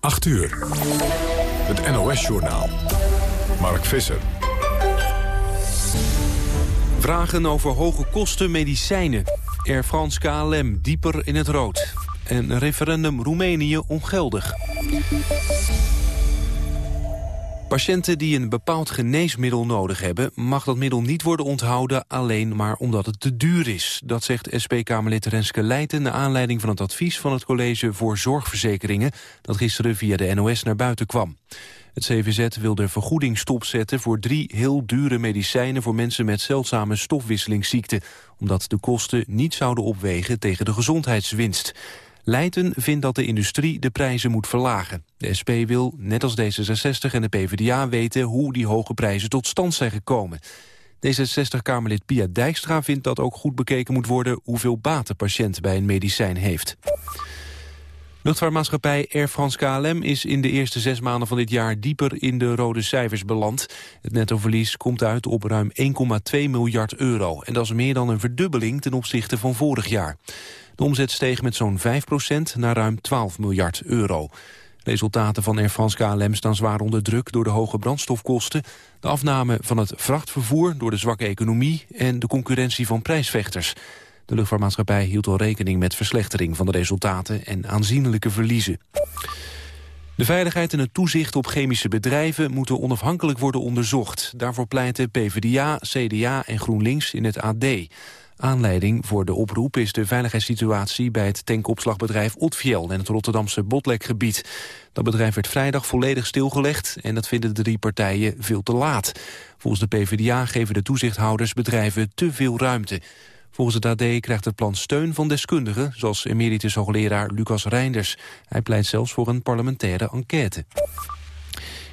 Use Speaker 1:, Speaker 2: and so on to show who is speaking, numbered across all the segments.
Speaker 1: 8 uur. Het NOS-journaal. Mark Visser.
Speaker 2: Vragen over hoge kosten medicijnen. Air France KLM dieper in het rood. En referendum Roemenië ongeldig. Patiënten die een bepaald geneesmiddel nodig hebben... mag dat middel niet worden onthouden alleen maar omdat het te duur is. Dat zegt SP-Kamerlid Renske Leijten... naar aanleiding van het advies van het College voor Zorgverzekeringen... dat gisteren via de NOS naar buiten kwam. Het CVZ wil de vergoeding stopzetten voor drie heel dure medicijnen... voor mensen met zeldzame stofwisselingsziekten... omdat de kosten niet zouden opwegen tegen de gezondheidswinst. Leijten vindt dat de industrie de prijzen moet verlagen. De SP wil, net als D66 en de PvdA, weten hoe die hoge prijzen tot stand zijn gekomen. D66-Kamerlid Pia Dijkstra vindt dat ook goed bekeken moet worden... hoeveel baat de patiënt bij een medicijn heeft. Luchtvaartmaatschappij Air France KLM is in de eerste zes maanden van dit jaar dieper in de rode cijfers beland. Het nettoverlies komt uit op ruim 1,2 miljard euro. En dat is meer dan een verdubbeling ten opzichte van vorig jaar. De omzet steeg met zo'n 5% naar ruim 12 miljard euro. Resultaten van Air France KLM staan zwaar onder druk door de hoge brandstofkosten, de afname van het vrachtvervoer door de zwakke economie en de concurrentie van prijsvechters. De luchtvaartmaatschappij hield al rekening met verslechtering van de resultaten en aanzienlijke verliezen. De veiligheid en het toezicht op chemische bedrijven moeten onafhankelijk worden onderzocht. Daarvoor pleiten PvdA, CDA en GroenLinks in het AD. Aanleiding voor de oproep is de veiligheidssituatie bij het tankopslagbedrijf Otfiel in het Rotterdamse Botlekgebied. Dat bedrijf werd vrijdag volledig stilgelegd en dat vinden de drie partijen veel te laat. Volgens de PvdA geven de toezichthouders bedrijven te veel ruimte. Volgens het AD krijgt het plan steun van deskundigen, zoals emeritus hoogleraar Lucas Reinders. Hij pleit zelfs voor een parlementaire enquête.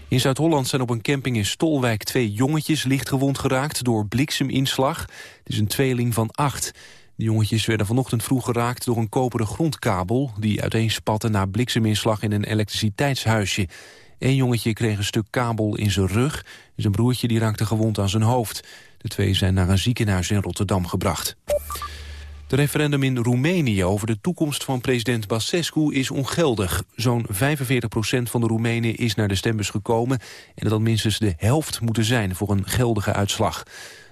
Speaker 2: In Zuid-Holland zijn op een camping in Stolwijk twee jongetjes lichtgewond geraakt door blikseminslag. Het is een tweeling van acht. De jongetjes werden vanochtend vroeg geraakt door een koperen grondkabel... die uiteenspatte na blikseminslag in een elektriciteitshuisje. Eén jongetje kreeg een stuk kabel in zijn rug. Zijn broertje die raakte gewond aan zijn hoofd. De twee zijn naar een ziekenhuis in Rotterdam gebracht. De referendum in Roemenië over de toekomst van president Basescu is ongeldig. Zo'n 45% van de Roemenen is naar de stembus gekomen... en dat had minstens de helft moeten zijn voor een geldige uitslag.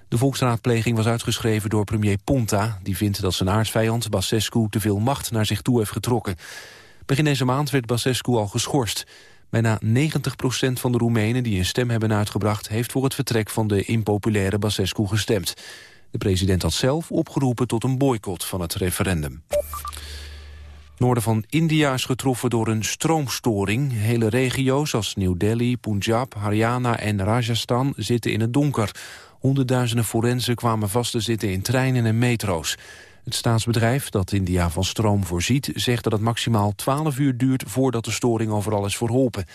Speaker 2: De volksraadpleging was uitgeschreven door premier Ponta... die vindt dat zijn aardsvijand Basescu te veel macht naar zich toe heeft getrokken. Begin deze maand werd Basescu al geschorst. Bijna 90% van de Roemenen die een stem hebben uitgebracht... heeft voor het vertrek van de impopulaire Basescu gestemd. De president had zelf opgeroepen tot een boycott van het referendum. Noorden van India is getroffen door een stroomstoring. Hele regio's als New Delhi, Punjab, Haryana en Rajasthan zitten in het donker. Honderdduizenden forensen kwamen vast te zitten in treinen en metro's. Het staatsbedrijf dat India van stroom voorziet... zegt dat het maximaal 12 uur duurt voordat de storing overal is verholpen.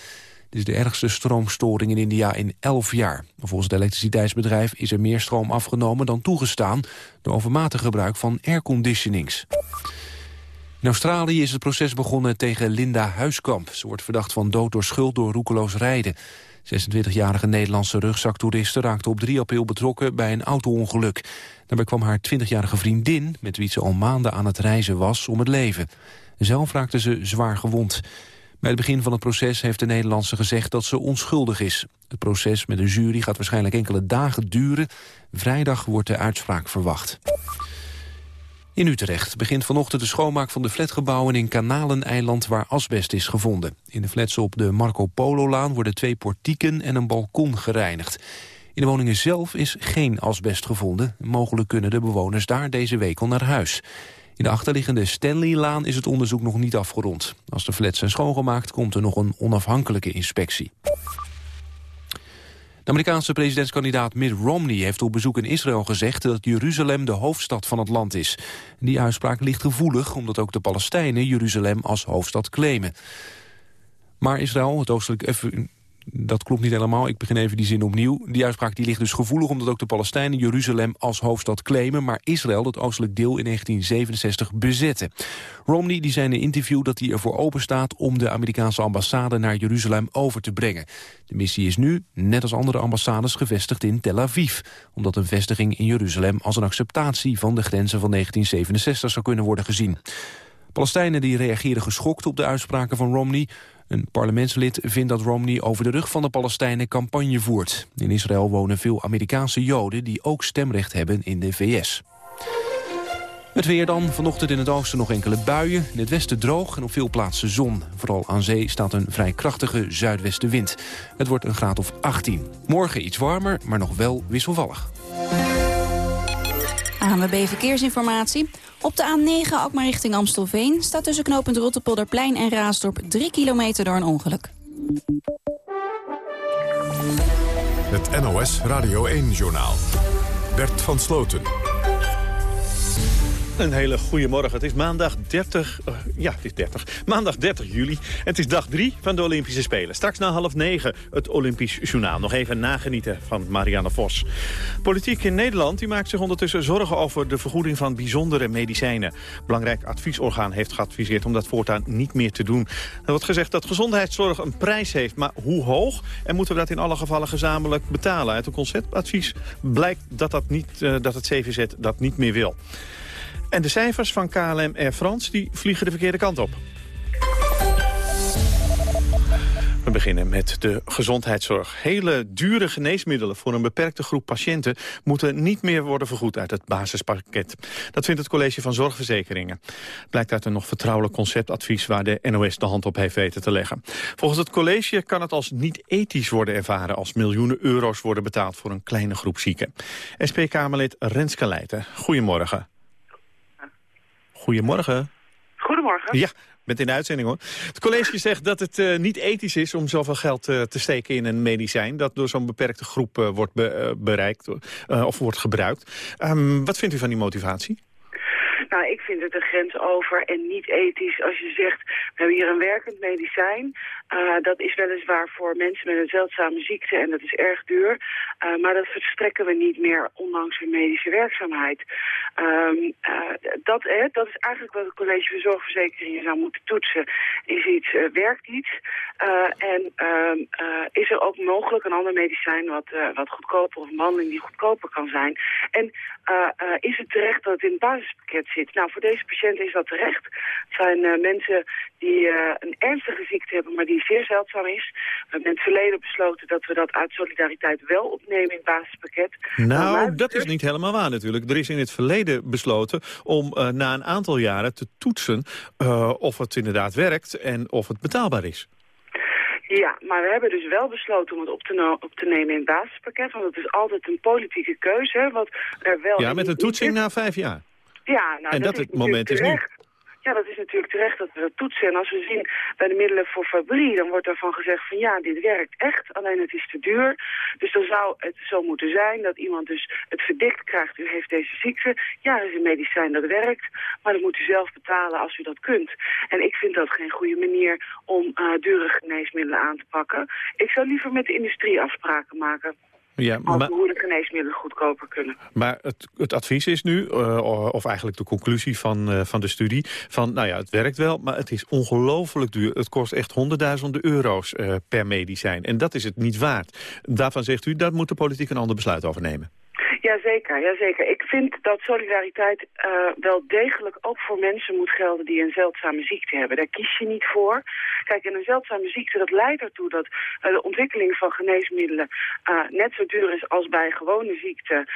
Speaker 2: Dit is de ergste stroomstoring in India in 11 jaar. Volgens het elektriciteitsbedrijf is er meer stroom afgenomen dan toegestaan... door overmatig gebruik van airconditionings. In Australië is het proces begonnen tegen Linda Huiskamp. Ze wordt verdacht van dood door schuld door roekeloos rijden. 26-jarige Nederlandse rugzaktoeriste raakte op 3 april betrokken bij een auto-ongeluk. Daarbij kwam haar 20-jarige vriendin, met wie ze al maanden aan het reizen was, om het leven. Zelf raakte ze zwaar gewond. Bij het begin van het proces heeft de Nederlandse gezegd dat ze onschuldig is. Het proces met een jury gaat waarschijnlijk enkele dagen duren. Vrijdag wordt de uitspraak verwacht. In Utrecht begint vanochtend de schoonmaak van de flatgebouwen in Kanaleneiland waar asbest is gevonden. In de flats op de Marco Polo-laan worden twee portieken en een balkon gereinigd. In de woningen zelf is geen asbest gevonden. Mogelijk kunnen de bewoners daar deze week al naar huis. In de achterliggende Stanley-laan is het onderzoek nog niet afgerond. Als de flats zijn schoongemaakt, komt er nog een onafhankelijke inspectie. De Amerikaanse presidentskandidaat Mitt Romney heeft op bezoek in Israël gezegd dat Jeruzalem de hoofdstad van het land is. Die uitspraak ligt gevoelig omdat ook de Palestijnen Jeruzalem als hoofdstad claimen. Maar Israël, het oostelijk, dat klopt niet helemaal. Ik begin even die zin opnieuw. Die uitspraak die ligt dus gevoelig omdat ook de Palestijnen Jeruzalem als hoofdstad claimen, maar Israël het oostelijk deel in 1967 bezetten. Romney die zei in een interview dat hij ervoor open staat om de Amerikaanse ambassade naar Jeruzalem over te brengen. De missie is nu, net als andere ambassades, gevestigd in Tel Aviv, omdat een vestiging in Jeruzalem als een acceptatie van de grenzen van 1967 zou kunnen worden gezien. Palestijnen die reageren geschokt op de uitspraken van Romney. Een parlementslid vindt dat Romney over de rug van de Palestijnen campagne voert. In Israël wonen veel Amerikaanse Joden die ook stemrecht hebben in de VS. Het weer dan. Vanochtend in het oosten nog enkele buien. In het westen droog en op veel plaatsen zon. Vooral aan zee staat een vrij krachtige zuidwestenwind. Het wordt een graad of 18. Morgen iets warmer, maar nog wel wisselvallig.
Speaker 3: ANWB Verkeersinformatie. Op de A9 Alkmaar richting Amstelveen... staat tussen knooppunt Rottepolderplein en Raasdorp 3 kilometer door een ongeluk.
Speaker 1: Het NOS Radio 1-journaal. Bert van Sloten.
Speaker 4: Een hele goede morgen. Het is maandag 30, uh, ja, het is 30. Maandag 30 juli. Het is dag 3 van de Olympische Spelen. Straks na half 9 het Olympisch Journaal. Nog even nagenieten van Marianne Vos. Politiek in Nederland die maakt zich ondertussen zorgen over de vergoeding van bijzondere medicijnen. Belangrijk adviesorgaan heeft geadviseerd om dat voortaan niet meer te doen. Er wordt gezegd dat gezondheidszorg een prijs heeft, maar hoe hoog? En moeten we dat in alle gevallen gezamenlijk betalen? Uit een conceptadvies blijkt dat, dat, niet, uh, dat het CVZ dat niet meer wil. En de cijfers van KLM Air France die vliegen de verkeerde kant op. We beginnen met de gezondheidszorg. Hele dure geneesmiddelen voor een beperkte groep patiënten... moeten niet meer worden vergoed uit het basispakket. Dat vindt het College van Zorgverzekeringen. Blijkt uit een nog vertrouwelijk conceptadvies... waar de NOS de hand op heeft weten te leggen. Volgens het college kan het als niet ethisch worden ervaren... als miljoenen euro's worden betaald voor een kleine groep zieken. SP-Kamerlid Renske Leijten, goedemorgen. Goedemorgen.
Speaker 5: Goedemorgen.
Speaker 4: Ja, met in de uitzending hoor. Het college zegt dat het uh, niet ethisch is om zoveel geld uh, te steken in een medicijn... dat door zo'n beperkte groep uh, wordt be bereikt of wordt gebruikt. Um, wat vindt u van die motivatie?
Speaker 5: Nou, ik vind het een grens over en niet ethisch als je zegt... we hebben hier een werkend medicijn... Uh, dat is weliswaar voor mensen met een zeldzame ziekte en dat is erg duur. Uh, maar dat verstrekken we niet meer, ondanks hun medische werkzaamheid. Um, uh, dat, eh, dat is eigenlijk wat het College voor Zorgverzekeringen zou moeten toetsen. Is iets, werkt iets? en um, is er ook mogelijk een ander medicijn wat, wat goedkoper of een behandeling die goedkoper kan zijn? En is het terecht dat het in het basispakket zit? Nou, voor deze patiënten is dat terecht. Het zijn mensen die een ernstige ziekte hebben, maar die zeer zeldzaam is. We hebben in het verleden besloten dat we dat uit solidariteit wel opnemen in het basispakket.
Speaker 4: Nou, dat is niet helemaal waar natuurlijk. Er is in het verleden besloten om uh, na een aantal jaren te toetsen of het inderdaad werkt en of het betaalbaar is.
Speaker 5: Ja, maar we hebben dus wel besloten om het op te, no op te nemen in het basispakket. Want het is altijd een politieke keuze. Wat er wel
Speaker 4: ja, met een toetsing na vijf jaar.
Speaker 5: Ja, nou,
Speaker 4: en dat,
Speaker 5: dat
Speaker 4: het moment is nu.
Speaker 5: Ja, dat is natuurlijk terecht dat we dat toetsen. En als we zien bij de middelen voor fabrie, dan wordt daarvan gezegd van ja, dit werkt echt, alleen het is te duur. Dus dan zou het zo moeten zijn dat iemand dus het verdikt krijgt, u heeft deze ziekte. Ja, er is een medicijn dat werkt, maar dat moet u zelf betalen als u dat kunt. En ik vind dat geen goede manier om uh, dure geneesmiddelen aan te pakken. Ik zou liever met de industrie afspraken maken. Ja, maar, hoe de geneesmiddelen goedkoper kunnen.
Speaker 4: Maar het, het advies is nu, uh, of eigenlijk de conclusie van, uh, van de studie... van nou ja, het werkt wel, maar het is ongelooflijk duur. Het kost echt honderdduizenden euro's uh, per medicijn. En dat is het niet waard. Daarvan zegt u, daar moet de politiek een ander besluit over nemen.
Speaker 5: Jazeker, jazeker. Ik vind dat solidariteit uh, wel degelijk ook voor mensen moet gelden die een zeldzame ziekte hebben. Daar kies je niet voor. Kijk, en een zeldzame ziekte, dat leidt ertoe dat uh, de ontwikkeling van geneesmiddelen uh, net zo duur is als bij gewone ziekten.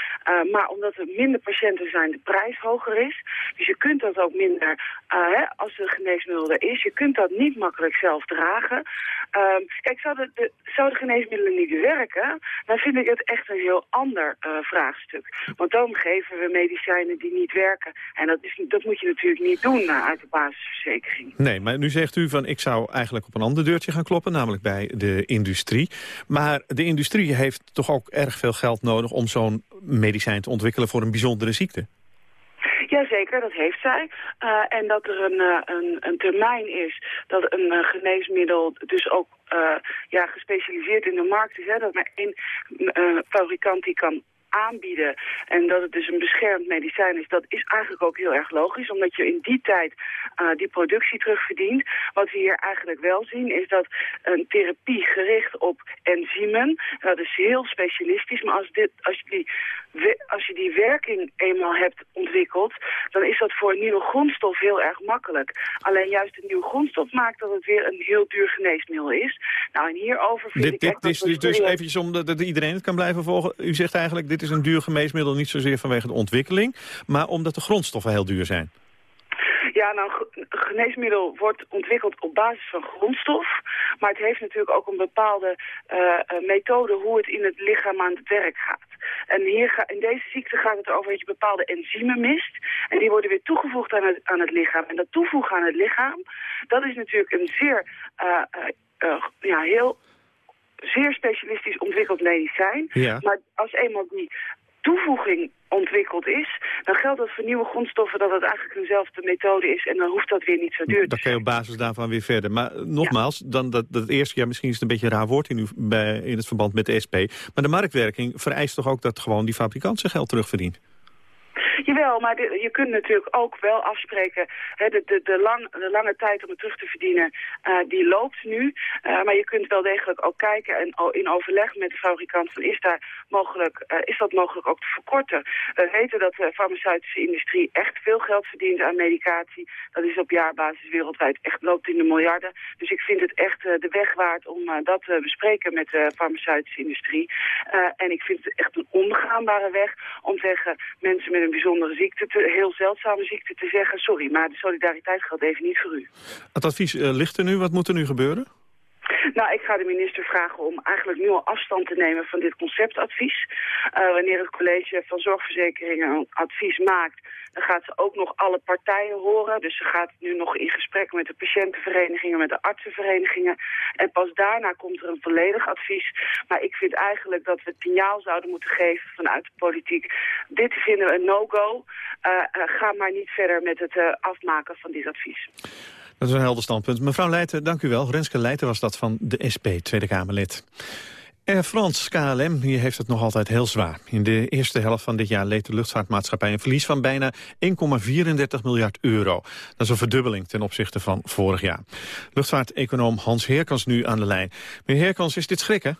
Speaker 5: maar omdat er minder patiënten zijn, de prijs hoger is. Dus je kunt dat ook minder, hè, als de geneesmiddel er is, je kunt dat niet makkelijk zelf dragen. Um, kijk, zouden de, zou de geneesmiddelen niet werken, dan vind ik het echt een heel ander vraag Want dan geven we medicijnen die niet werken. En dat, is, dat moet je natuurlijk niet doen uit de basisverzekering.
Speaker 4: Nee, maar nu zegt u van ik zou eigenlijk op een ander deurtje gaan kloppen, namelijk bij de industrie. Maar de industrie heeft toch ook erg veel geld nodig om zo'n medicijn te ontwikkelen voor een bijzondere ziekte?
Speaker 5: Jazeker, dat heeft zij. Uh, en dat er een, uh, een, een, termijn is dat een uh, geneesmiddel dus ook ja, gespecialiseerd in de markt is. Hè, dat maar één fabrikant die kan aanbieden en dat het dus een beschermd medicijn is, dat is eigenlijk ook heel erg logisch, omdat je in die tijd die productie terugverdient. Wat we hier eigenlijk wel zien is dat een therapie gericht op enzymen, dat is heel specialistisch, maar als, dit, als, je die, als je die werking eenmaal hebt ontwikkeld, dan is dat voor een nieuwe grondstof heel erg makkelijk. Alleen juist een nieuwe grondstof maakt dat het weer een heel duur geneesmiddel is. Nou, en hierover vind
Speaker 4: dit,
Speaker 5: ik
Speaker 4: dit is dus, dus eventjes om dat iedereen het kan blijven volgen. U zegt eigenlijk, dit is een duur geneesmiddel niet zozeer vanwege de ontwikkeling, maar omdat de grondstoffen heel duur zijn.
Speaker 5: Ja, nou, een geneesmiddel wordt ontwikkeld op basis van grondstof. Maar het heeft natuurlijk ook een bepaalde uh, methode hoe het in het lichaam aan het werk gaat. En hier ga, in deze ziekte gaat het over dat je bepaalde enzymen mist. En die worden weer toegevoegd aan het, aan het lichaam. En dat toevoegen aan het lichaam, dat is natuurlijk een zeer, uh, ja, heel zeer specialistisch ontwikkeld medicijn. Ja. Maar als eenmaal die toevoeging ontwikkeld is, dan geldt dat voor nieuwe grondstoffen dat het eigenlijk eenzelfde methode is en dan hoeft dat weer niet zo duur te
Speaker 4: Dan kan je op basis daarvan weer verder. Maar eh, nogmaals, dan dat, dat eerste jaar misschien is het een beetje een raar woord in, u, bij, in het verband met de SP. Maar de marktwerking vereist toch ook dat gewoon die fabrikant zijn geld terugverdient?
Speaker 5: Jawel, maar je kunt natuurlijk ook wel afspreken... Hè, de, de, de, lang, de lange tijd om het terug te verdienen, uh, die loopt nu. Uh, maar je kunt wel degelijk ook kijken en in overleg met de fabrikant... Van, is, daar mogelijk, uh, is dat mogelijk ook te verkorten? We weten dat de farmaceutische industrie echt veel geld verdient aan medicatie. Dat is op jaarbasis wereldwijd echt loopt in de miljarden. Dus ik vind het echt de weg waard om dat te bespreken met de farmaceutische industrie. en ik vind het echt een onbegaanbare weg om tegen mensen met een bijzondere ziekte, te, heel zeldzame ziekte, te zeggen... sorry, maar de solidariteit geldt even niet voor u.
Speaker 4: Het advies uh, ligt er nu. Wat moet er nu gebeuren?
Speaker 5: Nou, ik ga de minister vragen om eigenlijk nu al afstand te nemen van dit conceptadvies. Uh, wanneer het college van zorgverzekeringen een advies maakt, dan gaat ze ook nog alle partijen horen. Dus ze gaat nu nog in gesprek met de patiëntenverenigingen, met de artsenverenigingen. En pas daarna komt er een volledig advies. Maar ik vind eigenlijk dat we het signaal zouden moeten geven vanuit de politiek. Dit vinden we een no-go. Uh, uh, ga maar niet verder met het uh, afmaken van dit advies.
Speaker 4: Dat is een helder standpunt. Mevrouw Leijten, dank u wel. Renske Leijten was dat van de SP, Tweede Kamerlid. Air France KLM die heeft het nog altijd heel zwaar. In de eerste helft van dit jaar leed de luchtvaartmaatschappij een verlies van bijna 1,34 miljard euro. Dat is een verdubbeling ten opzichte van vorig jaar. Luchtvaarteconoom Hans Heerkans nu aan de lijn. Meneer Heerkans, is dit schrikken?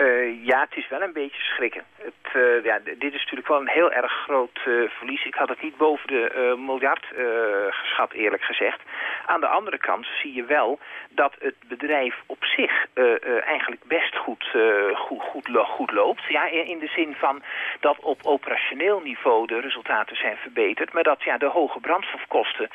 Speaker 6: Uh, ja, het is wel een beetje schrikken. Het, uh, ja, dit is natuurlijk wel een heel erg groot uh, verlies. Ik had het niet boven de miljard geschat, eerlijk gezegd. Aan de andere kant zie je wel dat het bedrijf op zich eigenlijk best goed, goed, goed, goed, loopt. Ja, in de zin van dat op operationeel niveau de resultaten zijn verbeterd. Maar dat ja, de hoge brandstofkosten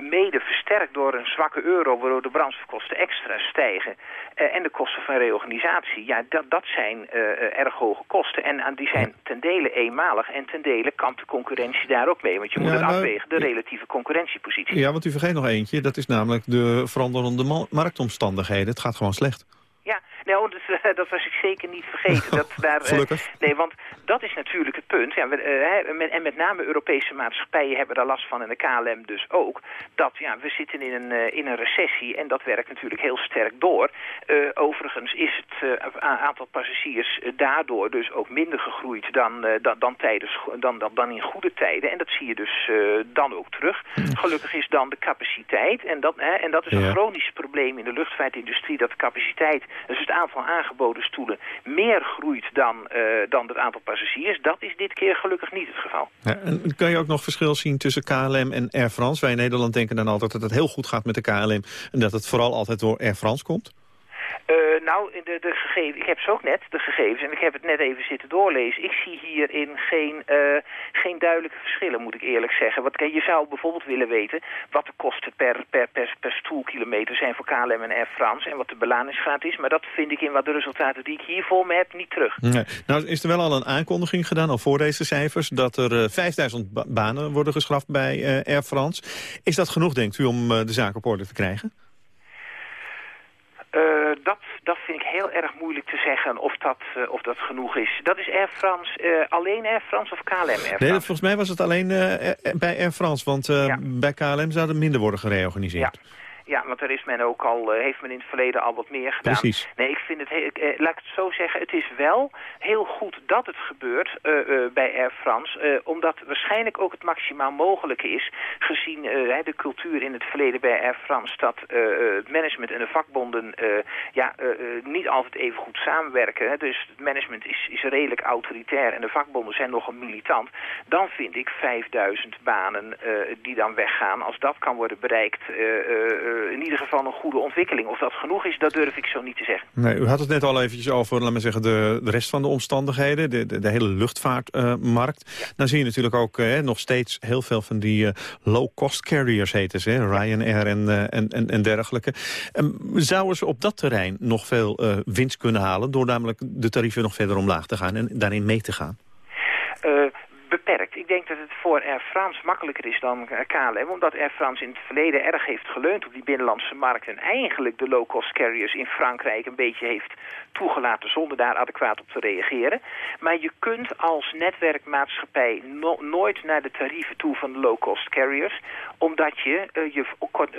Speaker 6: mede versterkt door een zwakke euro... waardoor de brandstofkosten extra stijgen. en de kosten van reorganisatie, ja, dat zijn uh, erg hoge kosten. En aan die zijn ten dele eenmalig en ten dele kampt de concurrentie daar ook mee. Want je moet het nou, afwegen, de relatieve concurrentiepositie.
Speaker 4: Ja, want u vergeet nog eentje. Dat is namelijk de veranderende marktomstandigheden. Het gaat gewoon slecht.
Speaker 6: Nou, dat, uh, dat, was ik zeker niet vergeten. Dat daar,
Speaker 4: Gelukkig.
Speaker 6: nee, want dat is natuurlijk het punt. Ja, we, met, en met name Europese maatschappijen hebben daar last van en de KLM dus ook. Dat ja, we zitten in een, in een recessie en dat werkt natuurlijk heel sterk door. overigens is het aantal passagiers daardoor dus ook minder gegroeid dan, dan, dan, tijdens, dan, dan, dan in goede tijden. En dat zie je dus dan ook terug. Gelukkig is dan de capaciteit, en dat, en dat is een chronisch probleem in de luchtvaartindustrie, dat de capaciteit... Dus het aantal aangeboden stoelen meer groeit dan, uh, dan het aantal passagiers. Dat is dit keer gelukkig niet het geval.
Speaker 4: Ja, en kan je ook nog verschil zien tussen KLM en Air France? Wij in Nederland denken dan altijd dat het heel goed gaat met de KLM... en dat het vooral altijd door Air France komt?
Speaker 6: Uh, nou, de, de gegevens, ik heb ze ook net, de gegevens, en ik heb het net even zitten doorlezen. Ik zie hierin geen, uh, geen duidelijke verschillen, moet ik eerlijk zeggen. Wat, je zou bijvoorbeeld willen weten wat de kosten per, per, per, per stoelkilometer zijn voor KLM en Air France en wat de belaningsgraad is. Maar dat vind ik in wat de resultaten die ik hier voor me heb niet terug.
Speaker 4: Nou is er wel al een aankondiging gedaan, al voor deze cijfers, dat er uh, 5000 banen worden geschrapt bij Air France. Is dat genoeg, denkt u, om de zaak op orde te krijgen?
Speaker 6: Uh, dat, dat vind ik heel erg moeilijk te zeggen of dat, uh, of dat genoeg is. Dat is Air France, uh, alleen Air France of KLM Air France?
Speaker 4: Nee, volgens mij was het alleen bij Air France, want ja. bij KLM zou er minder worden gereorganiseerd.
Speaker 6: Ja. Ja, want daar is men ook al, heeft men in het verleden al wat meer gedaan.
Speaker 4: Precies.
Speaker 6: Nee, ik vind het, laat ik het zo zeggen, het is wel heel goed dat het gebeurt bij Air France. omdat waarschijnlijk ook het maximaal mogelijke is, gezien de cultuur in het verleden bij Air France, dat het management en de vakbonden ja, niet altijd even goed samenwerken. Hè. Dus het management is, is redelijk autoritair en de vakbonden zijn nogal militant. Dan vind ik 5000 banen die dan weggaan. Als dat kan worden bereikt, in ieder geval een goede ontwikkeling. Of dat genoeg is, dat durf ik zo niet te zeggen.
Speaker 4: Nee, u had het net al eventjes over, laat maar zeggen, de, de rest van de omstandigheden. De, de, de hele luchtvaartmarkt. Dan zie je natuurlijk ook nog steeds heel veel van die low-cost carriers heten ze. Ryanair en, en, en, en dergelijke. Um, zouden ze op dat terrein nog veel winst kunnen halen... door namelijk de tarieven nog verder omlaag te gaan en daarin mee te gaan?
Speaker 6: beperkt. Ik denk dat het voor Air France makkelijker is dan KLM, omdat Air France in het verleden erg heeft geleund op die binnenlandse markt en eigenlijk de low-cost carriers in Frankrijk een beetje heeft toegelaten zonder daar adequaat op te reageren. Maar je kunt als netwerkmaatschappij nooit naar de tarieven toe van de low-cost carriers, omdat je, uh, je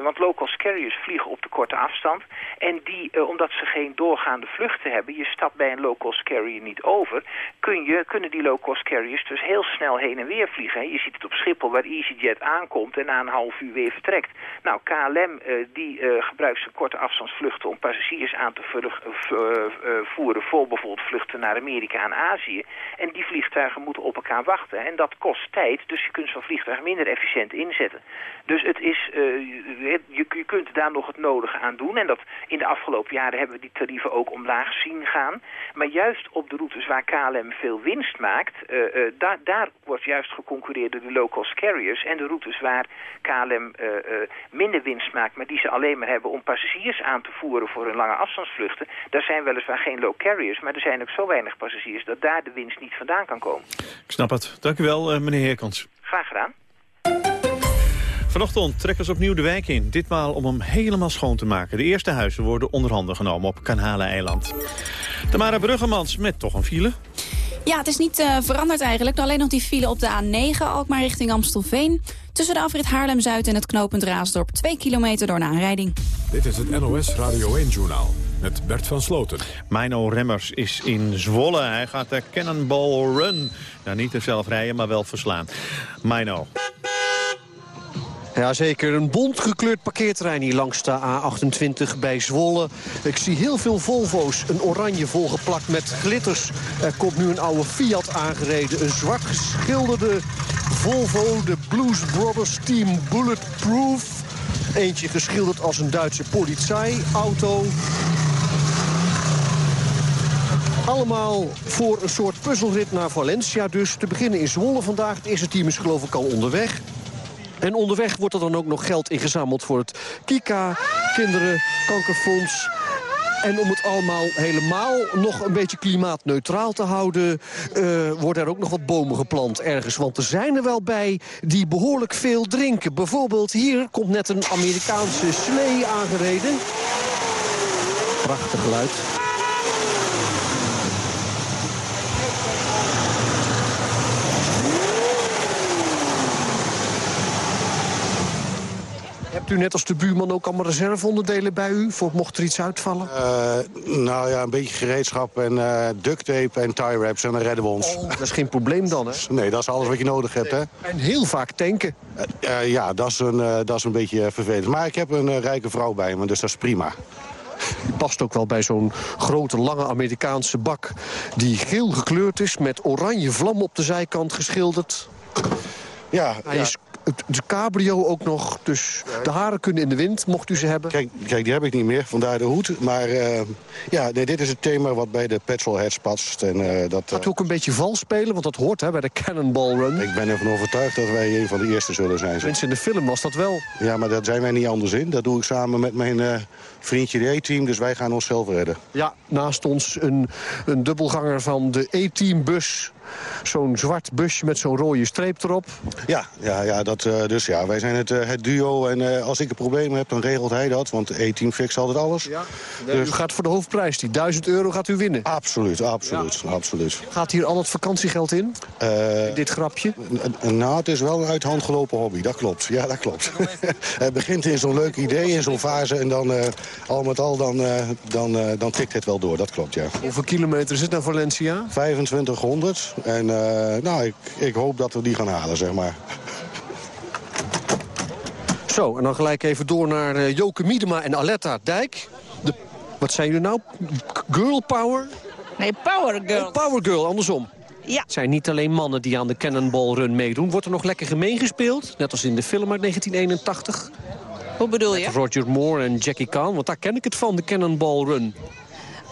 Speaker 6: want low-cost carriers vliegen op de korte afstand en die, uh, omdat ze geen doorgaande vluchten hebben, je stapt bij een low-cost carrier niet over, kun je, kunnen die low-cost carriers dus heel snel heen en weer vliegen. Je ziet het op Schiphol waar EasyJet aankomt en na een half uur weer vertrekt. Nou, KLM uh, die gebruikt zijn korte afstandsvluchten om passagiers aan te voeren voor bijvoorbeeld vluchten naar Amerika en Azië. En die vliegtuigen moeten op elkaar wachten. En dat kost tijd, dus je kunt zo'n vliegtuig minder efficiënt inzetten. Dus het is, je, je, kunt daar nog het nodige aan doen. En dat in de afgelopen jaren hebben we die tarieven ook omlaag zien gaan. Maar juist op de routes waar KLM veel winst maakt, daar wordt juist geconcurreerd door de low-cost carriers. En de routes waar KLM minder winst maakt, maar die ze alleen maar hebben om passagiers aan te voeren voor hun lange afstandsvluchten, daar zijn weliswaar geen low carriers, maar er zijn ook zo weinig passagiers dat daar de winst niet vandaan kan komen.
Speaker 4: Ik snap het. Dank u wel, meneer Heerkans.
Speaker 6: Graag gedaan.
Speaker 4: Vanochtend trekken ze opnieuw de wijk in. Ditmaal om hem helemaal schoon te maken. De eerste huizen worden onderhanden genomen op Kanalen-eiland. Tamara Bruggemans met toch een file.
Speaker 3: Ja, het is niet uh, veranderd eigenlijk. Alleen nog die file op de A9, Alkmaar richting Amstelveen. Tussen de afrit Haarlem-Zuid en het knooppunt Raasdorp. Twee kilometer door een aanrijding.
Speaker 1: Dit is het NOS Radio 1-journaal met Bert van Sloten.
Speaker 4: Mino Remmers is in Zwolle. Hij gaat de Cannonball Run. Nou, niet zelf rijden, maar wel verslaan. Mino.
Speaker 7: Ja, zeker. Een bont gekleurd parkeerterrein hier langs de A28 bij Zwolle. Ik zie heel veel Volvo's. Een oranje volgeplakt met glitters. Er komt nu een oude Fiat aangereden. Een zwart geschilderde Volvo. De Blues Brothers Team Bulletproof. Eentje geschilderd als een Duitse politieauto. Allemaal voor een soort puzzelrit naar Valencia dus. Te beginnen in Zwolle vandaag. Het eerste team is geloof ik al onderweg. En onderweg wordt er dan ook nog geld ingezameld voor het Kika, Kinderen, Kankerfonds... En om het allemaal helemaal nog een beetje klimaatneutraal te houden... Uh, worden er ook nog wat bomen geplant ergens. Want er zijn er wel bij die behoorlijk veel drinken. Bijvoorbeeld hier komt net een Amerikaanse slee aangereden. Prachtig geluid. U net als de buurman ook allemaal reserveonderdelen bij u? Voor mocht er iets uitvallen?
Speaker 8: Uh, nou ja, een beetje gereedschap en uh, duct tape en tie wraps en dan redden we ons.
Speaker 7: Oh, dat is geen probleem dan, hè?
Speaker 8: Nee, dat is alles wat je nodig hebt, hè?
Speaker 7: En heel vaak tanken.
Speaker 8: Uh, ja, dat is, een, dat is een beetje vervelend. Maar ik heb een rijke vrouw bij me, dus dat is prima.
Speaker 7: Die past ook wel bij zo'n grote, lange Amerikaanse bak... die geel gekleurd is, met oranje vlam op de zijkant geschilderd.
Speaker 8: Ja,
Speaker 7: Hij
Speaker 8: ja.
Speaker 7: is de cabrio ook nog. Dus de haren kunnen in de wind, mocht u ze hebben.
Speaker 8: Kijk, kijk die heb ik niet meer, vandaar de hoed. Maar uh, ja, nee, dit is het thema wat bij de petrolheads past. En, uh, dat
Speaker 7: Gaat u ook een beetje vals spelen? Want dat hoort hè, bij de Cannonball Run.
Speaker 8: Ik ben ervan overtuigd dat wij een van de eerste zullen zijn.
Speaker 7: Mensen in de film was dat wel.
Speaker 8: Ja, maar daar zijn wij niet anders in. Dat doe ik samen met mijn vriendje de E-team. Dus wij gaan onszelf redden.
Speaker 7: Ja, naast ons een, een dubbelganger van de E-team bus zo'n zwart busje met zo'n rode streep erop.
Speaker 8: Ja, ja, ja dat, uh, dus ja, wij zijn het, uh, het duo. En uh, als ik een probleem heb, dan regelt hij dat. Want E-team fixt altijd alles. Ja,
Speaker 7: nee, dus... U gaat voor de hoofdprijs. Die 1000 euro gaat u winnen.
Speaker 8: Absoluut, absoluut, ja. absoluut.
Speaker 7: Gaat hier al het vakantiegeld in? dit grapje?
Speaker 8: Nou, het is wel een uit hand gelopen hobby. Dat klopt. Ja, dat klopt. het begint in zo'n leuk idee, in zo'n fase. En dan al met al, dan, dan, dan tikt het wel door. Dat klopt, ja.
Speaker 7: Hoeveel kilometer is het naar Valencia?
Speaker 8: 2500. En nou, ik, ik hoop dat we die gaan halen, zeg maar.
Speaker 7: Zo, en dan gelijk even door naar uh, Joke Miedema en Aletta Dijk. De, wat zijn jullie nou? Girl power?
Speaker 9: Nee, power girl.
Speaker 7: Oh, power girl, andersom.
Speaker 9: Ja.
Speaker 7: Het zijn niet alleen mannen die aan de Cannonball Run meedoen. Wordt er nog lekker gemeen gespeeld? Net als in de film uit 1981.
Speaker 9: Hoe bedoel je?
Speaker 7: Roger Moore en Jackie Chan, want daar ken ik het van, de Cannonball Run.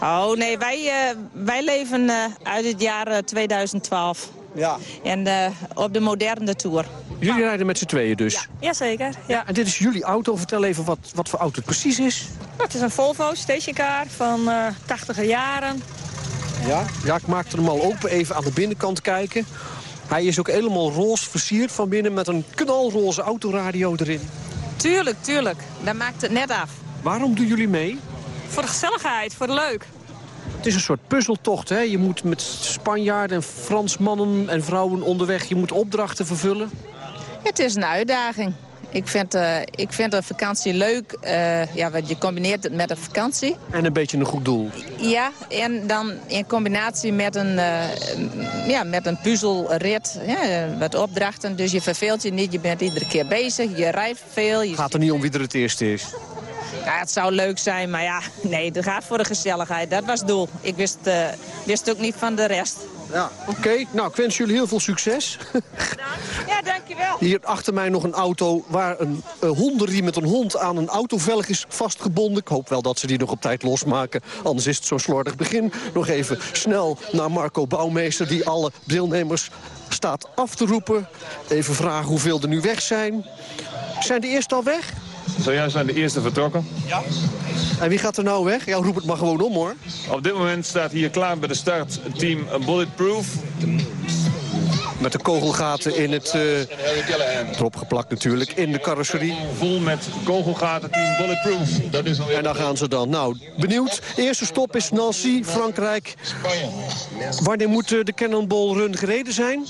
Speaker 9: Oh nee, wij, uh, wij leven uh, uit het jaar 2012.
Speaker 7: Ja.
Speaker 9: En uh, op de moderne tour.
Speaker 7: Jullie rijden met z'n tweeën dus?
Speaker 9: Ja, Jazeker. Ja. ja.
Speaker 7: En dit is jullie auto. Vertel even wat, wat voor auto het precies is.
Speaker 9: Het is een Volvo stationcar van uh, 80er jaren.
Speaker 7: Ja? ja, ik maakte hem al open. Even aan de binnenkant kijken. Hij is ook helemaal roze versierd van binnen met een knalroze autoradio erin.
Speaker 9: Tuurlijk, tuurlijk. Dat maakt het net af.
Speaker 7: Waarom doen jullie mee?
Speaker 9: Voor de gezelligheid, voor de leuk.
Speaker 7: Het is een soort puzzeltocht. Hè? Je moet met Spanjaarden en Fransmannen en vrouwen onderweg... je moet opdrachten vervullen.
Speaker 9: Het is een uitdaging. Ik vind, uh, ik vind een vakantie leuk. Uh, ja, je combineert het met een vakantie.
Speaker 7: En een beetje een goed doel.
Speaker 9: Ja, en dan in combinatie met een, uh, ja, met een puzzelrit. Ja, wat opdrachten. Dus je verveelt je niet. Je bent iedere keer bezig. Je rijdt veel. Je
Speaker 7: Gaat er niet om wie er het eerste is?
Speaker 9: Ja, het zou leuk zijn, maar ja, nee, het gaat voor de gezelligheid. Dat was het doel. Ik wist, uh, wist ook niet van de rest.
Speaker 7: Ja, oké. Nou, ik wens jullie heel veel succes.
Speaker 9: Ja, dankjewel.
Speaker 7: Hier achter mij nog een auto waar een uh, hondenriem met een hond aan een autovelg is vastgebonden. Ik hoop wel dat ze die nog op tijd losmaken. Anders is het zo'n slordig begin. Nog even snel naar Marco Bouwmeester die alle deelnemers staat af te roepen. Even vragen hoeveel er nu weg zijn. Zijn de eerste al weg?
Speaker 10: Zojuist zijn de eerste vertrokken.
Speaker 7: Ja. En wie gaat er nou weg? Ja, roep het maar gewoon om hoor.
Speaker 10: Op dit moment staat hier klaar bij de start team Bulletproof.
Speaker 7: Met de kogelgaten in het... Uh, erop geplakt natuurlijk, in de carrosserie.
Speaker 10: Vol met kogelgaten, team Bulletproof. Dat is
Speaker 7: en dan gaan ze dan. Nou, benieuwd. eerste stop is Nancy, Frankrijk. Wanneer moet de Cannonball Run gereden zijn?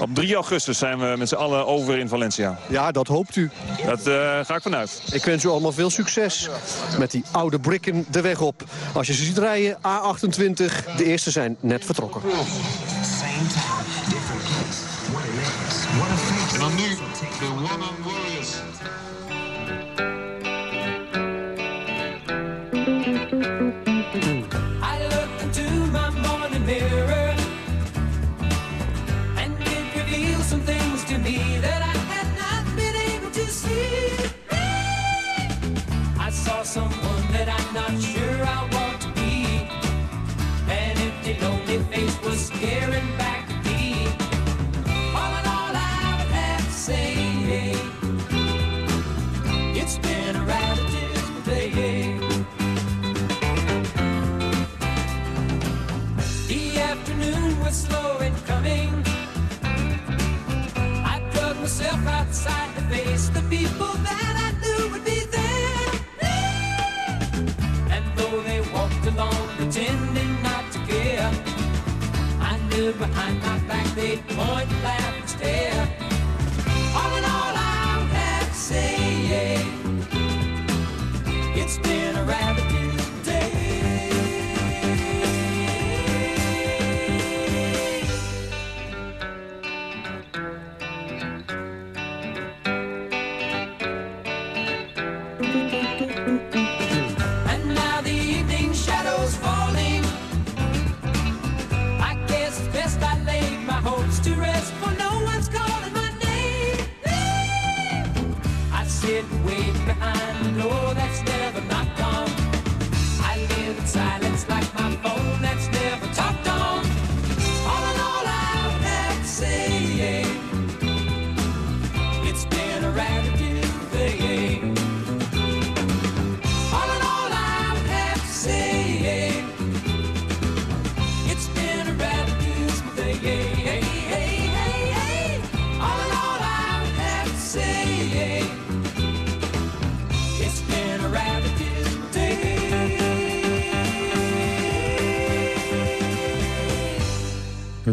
Speaker 10: Op 3 augustus zijn we met z'n allen over in Valencia.
Speaker 7: Ja, dat hoopt u.
Speaker 10: Dat uh, ga ik vanuit.
Speaker 7: Ik wens u allemaal veel succes met die oude brikken de weg op. Als je ze ziet rijden, A28, de eerste zijn net vertrokken.
Speaker 10: En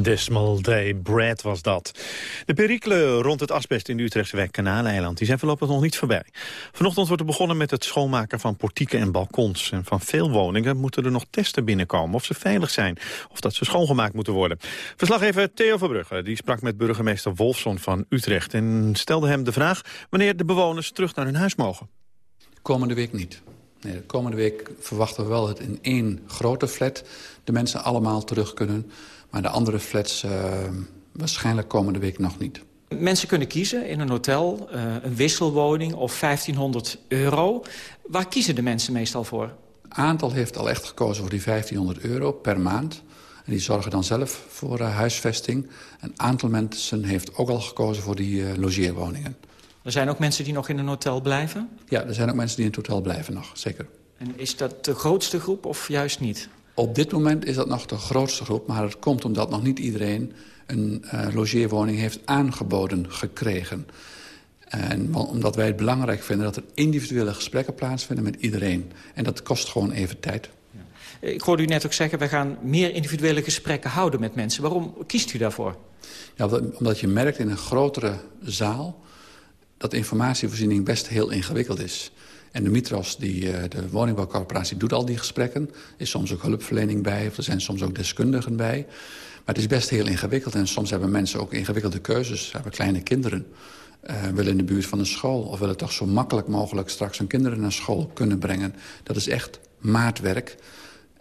Speaker 11: Dismal Day
Speaker 4: Brad was dat. De perikelen rond het asbest in de Utrechtse wijk Kanaaleiland die zijn voorlopig nog niet voorbij. Vanochtend wordt er begonnen met het schoonmaken van portieken en balkons. En van veel woningen moeten er nog testen binnenkomen of ze veilig zijn. Of dat ze schoongemaakt moeten worden. Verslaggever Theo Verbrugge die sprak met burgemeester Wolfson van Utrecht. En stelde hem de vraag wanneer de bewoners terug naar hun huis mogen.
Speaker 12: Komende week niet. Nee, de komende week verwachten we wel dat in één grote flat de mensen allemaal terug kunnen. Maar de andere flats uh, waarschijnlijk komende week nog niet.
Speaker 13: Mensen kunnen kiezen in een hotel, uh, een wisselwoning of 1500 euro. Waar kiezen de mensen meestal voor?
Speaker 12: Aantal heeft al echt gekozen voor die 1500 euro per maand. En die zorgen dan zelf voor uh, huisvesting. Een aantal mensen heeft ook al gekozen voor die logeerwoningen.
Speaker 13: Er zijn ook mensen die nog in een hotel blijven?
Speaker 12: Ja, er zijn ook mensen die in het hotel blijven nog, zeker.
Speaker 13: En is dat de grootste groep of juist niet?
Speaker 12: Op dit moment is dat nog de grootste groep, maar het komt omdat nog niet iedereen een uh, logeerwoning heeft aangeboden gekregen. En omdat wij het belangrijk vinden dat er individuele gesprekken plaatsvinden met iedereen. En dat kost gewoon even tijd.
Speaker 13: Ja. Ik hoorde u net ook zeggen, we gaan meer individuele gesprekken houden met mensen. Waarom kiest u daarvoor?
Speaker 12: Ja, omdat je merkt in een grotere zaal dat informatievoorziening best heel ingewikkeld is. En de Mitros, die, de woningbouwcorporatie, doet al die gesprekken. Is soms ook hulpverlening bij, of er zijn soms ook deskundigen bij. Maar het is best heel ingewikkeld en soms hebben mensen ook ingewikkelde keuzes. Ze hebben kleine kinderen, uh, willen in de buurt van een school... of willen toch zo makkelijk mogelijk straks hun kinderen naar school kunnen brengen. Dat is echt maatwerk.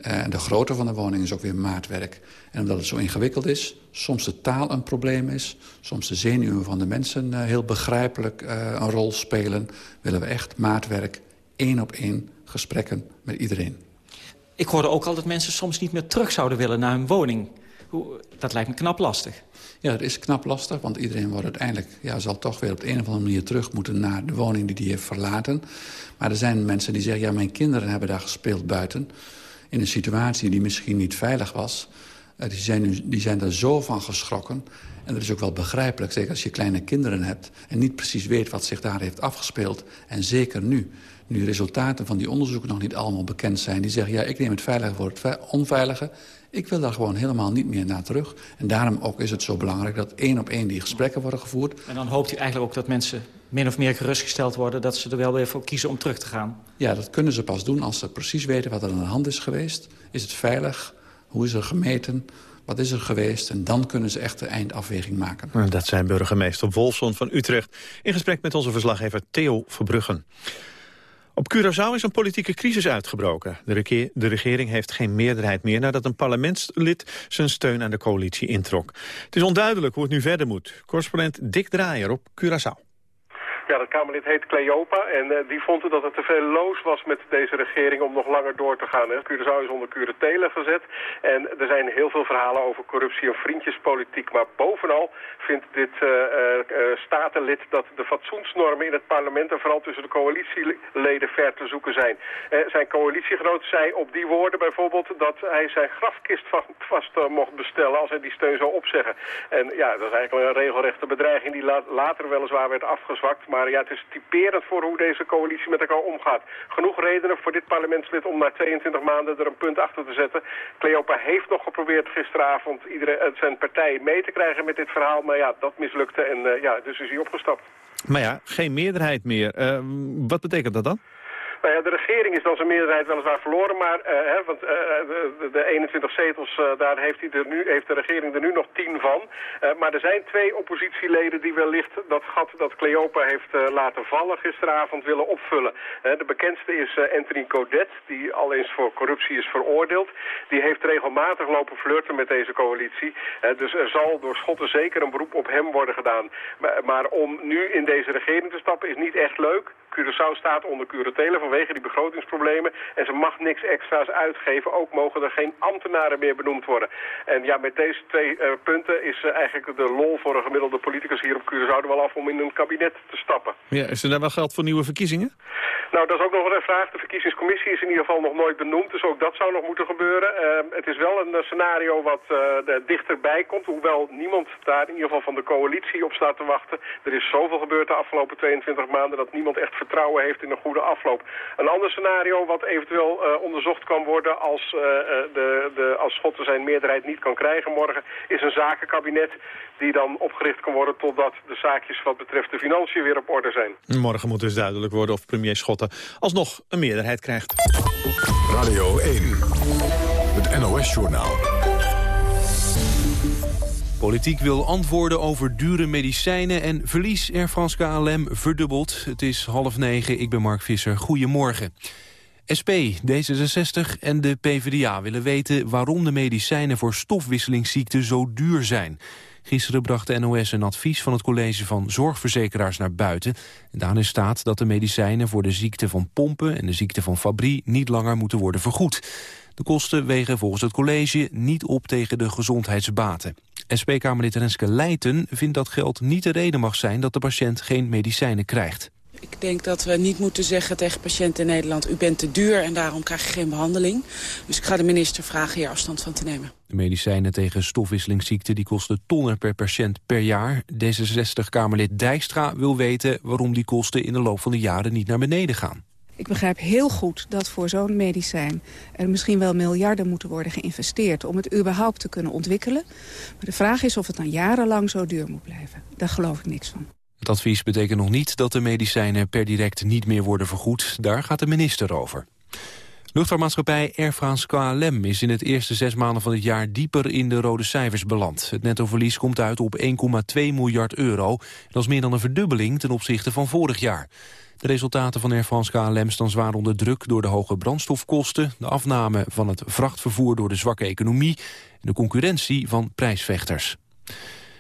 Speaker 12: Uh, de grootte van de woning is ook weer maatwerk. En omdat het zo ingewikkeld is, soms de taal een probleem is... soms de zenuwen van de mensen uh, heel begrijpelijk uh, een rol spelen... willen we echt maatwerk, één op één gesprekken met iedereen.
Speaker 13: Ik hoorde ook al dat mensen soms niet meer terug zouden willen naar hun woning. Hoe, dat lijkt me knap lastig.
Speaker 12: Ja, dat is knap lastig, want iedereen wordt uiteindelijk... Ja, zal toch weer op de een of andere manier terug moeten naar de woning die hij heeft verlaten. Maar er zijn mensen die zeggen, ja, mijn kinderen hebben daar gespeeld buiten in een situatie die misschien niet veilig was. Uh, die, zijn die zijn er zo van geschrokken. En dat is ook wel begrijpelijk, zeker als je kleine kinderen hebt... en niet precies weet wat zich daar heeft afgespeeld. En zeker nu, nu de resultaten van die onderzoeken nog niet allemaal bekend zijn... die zeggen, ja, ik neem het veilige voor het onveilige. Ik wil daar gewoon helemaal niet meer naar terug. En daarom ook is het zo belangrijk dat één op één die gesprekken worden gevoerd.
Speaker 13: En dan hoopt u eigenlijk ook dat mensen min of meer gerustgesteld worden... dat ze er wel weer voor kiezen om terug te gaan?
Speaker 12: Ja, dat kunnen ze pas doen als ze precies weten wat er aan de hand is geweest. Is het veilig? Hoe is er gemeten? Wat is er geweest? En dan kunnen ze echt de eindafweging maken.
Speaker 4: Dat zijn burgemeester Wolfson van Utrecht... in gesprek met onze verslaggever Theo Verbruggen. Op Curaçao is een politieke crisis uitgebroken. De, de, regering heeft geen meerderheid meer nadat een parlementslid zijn steun aan de coalitie introk. Het is onduidelijk hoe het nu verder moet. Correspondent Dick Draaier op Curaçao.
Speaker 14: Ja, dat Kamerlid heet Cleopa en uh, die vond dat het te veel loos was met deze regering om nog langer door te gaan. Hè. Curaçao is onder curatele gezet en er zijn heel veel verhalen over corruptie en vriendjespolitiek. Maar bovenal vindt dit uh, uh, statenlid dat de fatsoensnormen in het parlement en vooral tussen de coalitieleden ver te zoeken zijn. zijn coalitiegenoot zei op die woorden bijvoorbeeld dat hij zijn grafkist vast, mocht bestellen als hij die steun zou opzeggen. En ja, dat is eigenlijk een regelrechte bedreiging die la later weliswaar werd afgezwakt. Maar maar ja, het is typerend voor hoe deze coalitie met elkaar omgaat. Genoeg redenen voor dit parlementslid om na 22 maanden er een punt achter te zetten. Cleopa heeft nog geprobeerd gisteravond iedereen, zijn partij mee te krijgen met dit verhaal. Maar ja, dat mislukte en uh, ja, dus is hij opgestapt.
Speaker 4: Maar ja, geen meerderheid meer. Uh, wat betekent dat dan?
Speaker 14: Nou ja, de regering is dan zijn meerderheid weliswaar verloren, maar uh, hè, want, uh, de, de, 21 zetels, daar heeft, hij nu, heeft de regering er nu nog 10 van. maar er zijn twee oppositieleden die wellicht dat gat dat Cleopa heeft laten vallen gisteravond willen opvullen. de bekendste is Anthony Codet, die al eens voor corruptie is veroordeeld. Die heeft regelmatig lopen flirten met deze coalitie. dus er zal door Schotten zeker een beroep op hem worden gedaan. Maar, maar om nu in deze regering te stappen is niet echt leuk. Curaçao staat onder curatele vanwege die begrotingsproblemen. En ze mag niks extra's uitgeven. Ook mogen er geen ambtenaren meer benoemd worden. En ja, met deze twee uh, punten is uh, eigenlijk de lol voor een gemiddelde politicus hier op Curaçao wel af om in een kabinet te stappen.
Speaker 4: Ja, is er daar wel geld voor nieuwe verkiezingen?
Speaker 14: Nou, dat is ook nog wel een vraag. De verkiezingscommissie is in ieder geval nog nooit benoemd, dus ook dat zou nog moeten gebeuren. Uh, het is wel een scenario wat uh, dichterbij komt, hoewel niemand daar in ieder geval van de coalitie op staat te wachten. Er is zoveel gebeurd de afgelopen 22 maanden dat niemand echt vertrouwen heeft in een goede afloop. Een ander scenario wat eventueel uh, onderzocht kan worden als, de, de, als Schotten zijn meerderheid niet kan krijgen morgen, is een zakenkabinet die dan opgericht kan worden totdat de zaakjes wat betreft de financiën weer op orde zijn.
Speaker 4: Morgen moet dus duidelijk worden of premier Schotten alsnog een meerderheid krijgt.
Speaker 1: Radio 1, het NOS-journaal.
Speaker 2: Politiek wil antwoorden over dure medicijnen en verlies Air France KLM verdubbeld. Het is half negen, ik ben Mark Visser. Goedemorgen. SP, D66 en de PvdA willen weten waarom de medicijnen voor stofwisselingsziekten zo duur zijn. Gisteren bracht de NOS een advies van het college van zorgverzekeraars naar buiten. En daarin staat dat de medicijnen voor de ziekte van pompen en de ziekte van Fabry niet langer moeten worden vergoed. De kosten wegen volgens het college niet op tegen de gezondheidsbaten. SP-Kamerlid Renske Leijten vindt dat geld niet de reden mag zijn dat de patiënt geen medicijnen krijgt.
Speaker 15: Ik denk dat we niet moeten zeggen tegen patiënten in Nederland... u bent te duur en daarom krijg je geen behandeling. Dus ik ga de minister vragen hier afstand van te nemen.
Speaker 2: De medicijnen tegen stofwisselingsziekten die kosten tonnen per patiënt per jaar. D66-Kamerlid Dijkstra wil weten waarom die kosten in de loop van de jaren niet naar beneden gaan.
Speaker 16: Ik begrijp heel goed dat voor zo'n medicijn er misschien wel miljarden moeten worden geïnvesteerd om het überhaupt te kunnen ontwikkelen. Maar de vraag is of het dan jarenlang zo duur moet blijven. Daar geloof ik niks van.
Speaker 2: Het advies betekent nog niet dat de medicijnen per direct niet meer worden vergoed. Daar gaat de minister over. Luchtvaartmaatschappij Air France KLM is in het eerste zes maanden van het jaar dieper in de rode cijfers beland. Het nettoverlies komt uit op 1,2 miljard euro. Dat is meer dan een verdubbeling ten opzichte van vorig jaar. De resultaten van Air France KLM staan zwaar onder druk door de hoge brandstofkosten, de afname van het vrachtvervoer door de zwakke economie en de concurrentie van prijsvechters.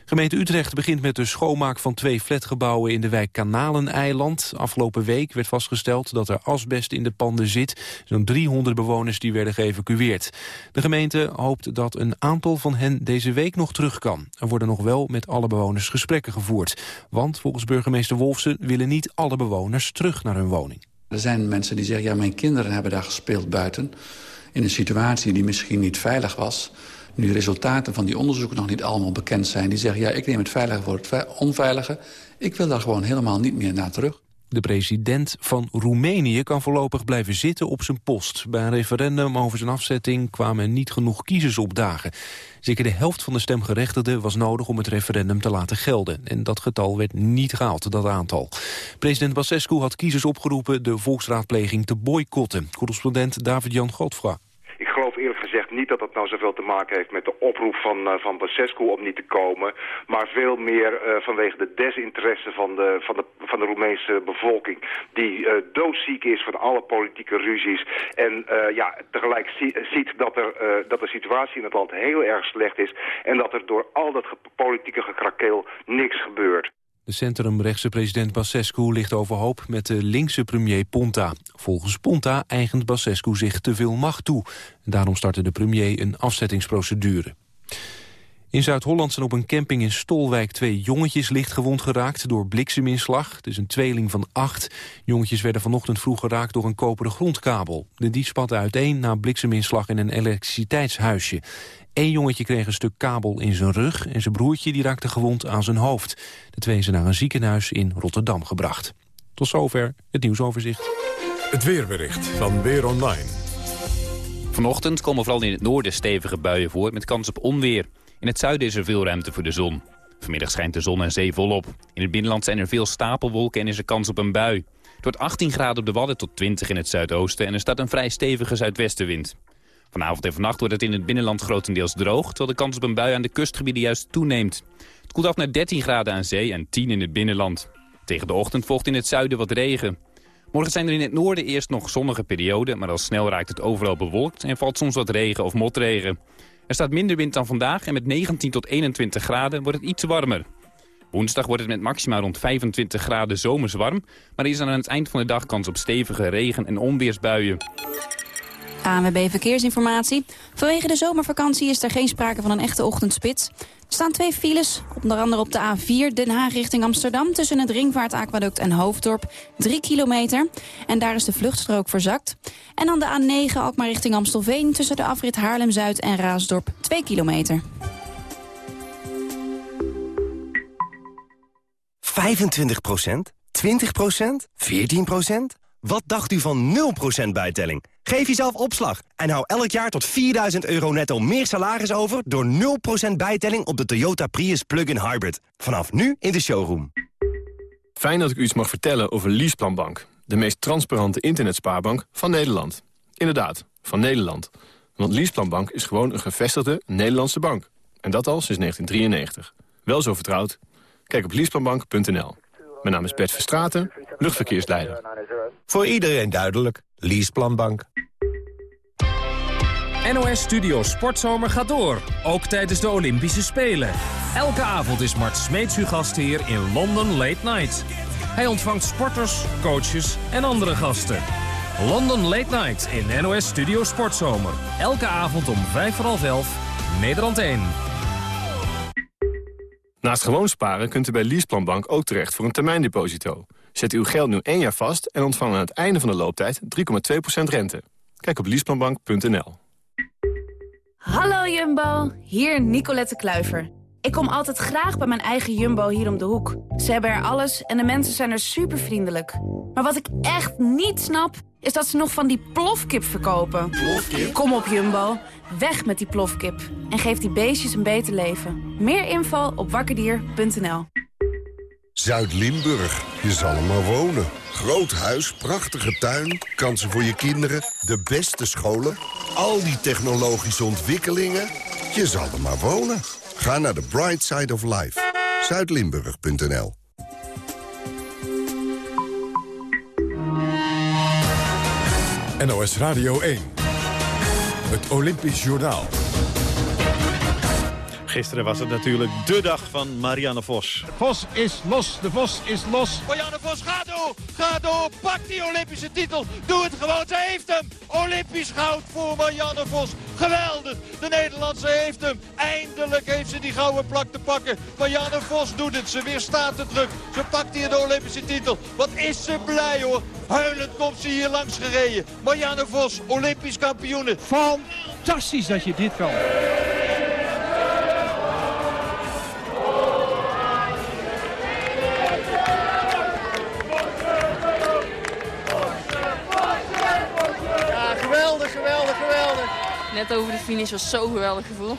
Speaker 2: Gemeente Utrecht begint met de schoonmaak van twee flatgebouwen in de wijk Kanaleneiland. Afgelopen week werd vastgesteld dat er asbest in de panden zit. Zo'n 300 bewoners die werden geëvacueerd. De gemeente hoopt dat een aantal van hen deze week nog terug kan. Er worden nog wel met alle bewoners gesprekken gevoerd. Want volgens burgemeester Wolfsen willen niet alle bewoners terug naar hun woning.
Speaker 12: Er zijn mensen die zeggen, ja mijn kinderen hebben daar gespeeld buiten. In een situatie die misschien niet veilig was nu de resultaten van die onderzoeken nog niet allemaal bekend zijn... die zeggen, ja, ik neem het veilige voor het onveilige. Ik wil daar gewoon helemaal niet meer naar terug.
Speaker 2: De president van Roemenië kan voorlopig blijven zitten op zijn post. Bij een referendum over zijn afzetting kwamen niet genoeg kiezers opdagen. Zeker de helft van de stemgerechtigden was nodig om het referendum te laten gelden. En dat getal werd niet gehaald, dat aantal. President Basescu had kiezers opgeroepen de volksraadpleging te boycotten. Correspondent David-Jan Godfra
Speaker 17: niet dat dat nou zoveel te maken heeft met de oproep van, uh, van Basescu om niet te komen. Maar veel meer uh, vanwege de desinteresse van de, van de, van de Roemeense bevolking. Die uh, doodziek is van alle politieke ruzies. En ja, tegelijk ziet dat, er, dat de situatie in het land heel erg slecht is. En dat er door al dat politieke gekrakeel niks gebeurt.
Speaker 2: De centrumrechtse president Basescu ligt overhoop met de linkse premier Ponta. Volgens Ponta eigent Basescu zich te veel macht toe. Daarom startte de premier een afzettingsprocedure. In Zuid-Holland zijn op een camping in Stolwijk twee jongetjes lichtgewond geraakt door blikseminslag. Het is een tweeling van acht. Jongetjes werden vanochtend vroeg geraakt door een koperen grondkabel. De dief spatte uiteen na blikseminslag in een elektriciteitshuisje. Eén jongetje kreeg een stuk kabel in zijn rug en zijn broertje die raakte gewond aan zijn hoofd. De twee zijn naar een ziekenhuis in Rotterdam gebracht. Tot zover het nieuwsoverzicht.
Speaker 1: Het weerbericht van Weer Online.
Speaker 18: Vanochtend komen vooral in het noorden stevige buien voor met kans op onweer. In het zuiden is er veel ruimte voor de zon. Vanmiddag schijnt de zon en zee volop. In het binnenland zijn er veel stapelwolken en is er kans op een bui. Het wordt 18 graden op de Wadden tot 20 in het zuidoosten... en er staat een vrij stevige zuidwestenwind. Vanavond en vannacht wordt het in het binnenland grotendeels droog... terwijl de kans op een bui aan de kustgebieden juist toeneemt. Het koelt af naar 13 graden aan zee en 10 in het binnenland. Tegen de ochtend volgt in het zuiden wat regen. Morgen zijn er in het noorden eerst nog zonnige perioden... maar al snel raakt het overal bewolkt en valt soms wat regen of motregen. Er staat minder wind dan vandaag en met 19 tot 21 graden wordt het iets warmer. Woensdag wordt het met maxima rond 25 graden zomers warm... maar er is aan het eind van de dag kans op stevige regen- en onweersbuien.
Speaker 3: ANWB Verkeersinformatie. Vanwege de zomervakantie is er geen sprake van een echte ochtendspits. Er staan twee files, onder andere op de A4 Den Haag richting Amsterdam... tussen het Ringvaartaquaduct en Hoofddorp, 3 kilometer. En daar is de vluchtstrook verzakt. En dan de A9 Alkmaar richting Amstelveen... tussen de afrit Haarlem-Zuid en Raasdorp, 2 kilometer.
Speaker 19: 25% 20% 14 Wat dacht u van 0% bijtelling? Geef jezelf opslag en hou elk jaar tot 4000 euro netto meer salaris over... door 0% bijtelling op de Toyota Prius Plug-in Hybrid. Vanaf nu in de showroom.
Speaker 20: Fijn dat ik u iets mag vertellen over Leaseplanbank. De meest transparante internetspaarbank van Nederland. Inderdaad, van Nederland. Want Leaseplanbank is gewoon een gevestigde Nederlandse bank. En dat al sinds 1993. Wel zo vertrouwd? Kijk op leaseplanbank.nl. Mijn naam is Bert Verstraten, luchtverkeersleider.
Speaker 19: Voor iedereen duidelijk. Leaseplanbank.
Speaker 21: NOS Studio Sportzomer gaat door, ook tijdens de Olympische Spelen. Elke avond is Mart Smeets uw gastheer in London Late Night. Hij ontvangt sporters, coaches en andere gasten. London Late Night in NOS Studio Sportzomer. Elke avond om vijf voor half elf, Nederland 1.
Speaker 20: Naast gewoon sparen kunt u bij Leaseplanbank ook terecht voor een termijndeposito. Zet uw geld nu één jaar vast en ontvang aan het einde van de looptijd 3,2% rente. Kijk op leaseplanbank.nl.
Speaker 22: Hallo Jumbo, hier Nicolette Kluiver. Ik kom altijd graag bij mijn eigen Jumbo hier om de hoek. Ze hebben er alles en de mensen zijn er super vriendelijk. Maar wat ik echt niet snap, is dat ze nog van die plofkip verkopen. Kom op Jumbo, weg met die plofkip. En geef die beestjes een beter leven. Meer info op wakkerdier.nl
Speaker 23: Zuid-Limburg, je zal er maar wonen. Groot huis, prachtige tuin, kansen voor je kinderen, de beste scholen... al die technologische ontwikkelingen, je zal er maar wonen. Ga naar de Bright Side of Life. Zuidlimburg.nl
Speaker 1: NOS Radio 1. Het Olympisch Journaal.
Speaker 4: Gisteren was het natuurlijk de dag van Marianne Vos.
Speaker 24: Vos is los, de Vos is los.
Speaker 25: Marianne Vos, ga door, ga door, pak die Olympische titel. Doe het gewoon, ze heeft hem. Olympisch goud voor Marianne Vos. Geweldig, de Nederlandse heeft hem. Eindelijk heeft ze die gouden plak te pakken. Marianne Vos doet het, ze weerstaat de druk. Ze pakt hier de Olympische titel. Wat is ze blij hoor. Huilend komt ze hier langs gereden. Marianne Vos, Olympisch kampioene.
Speaker 24: Fantastisch dat je dit kan.
Speaker 26: Net over de finish was zo'n geweldig gevoel.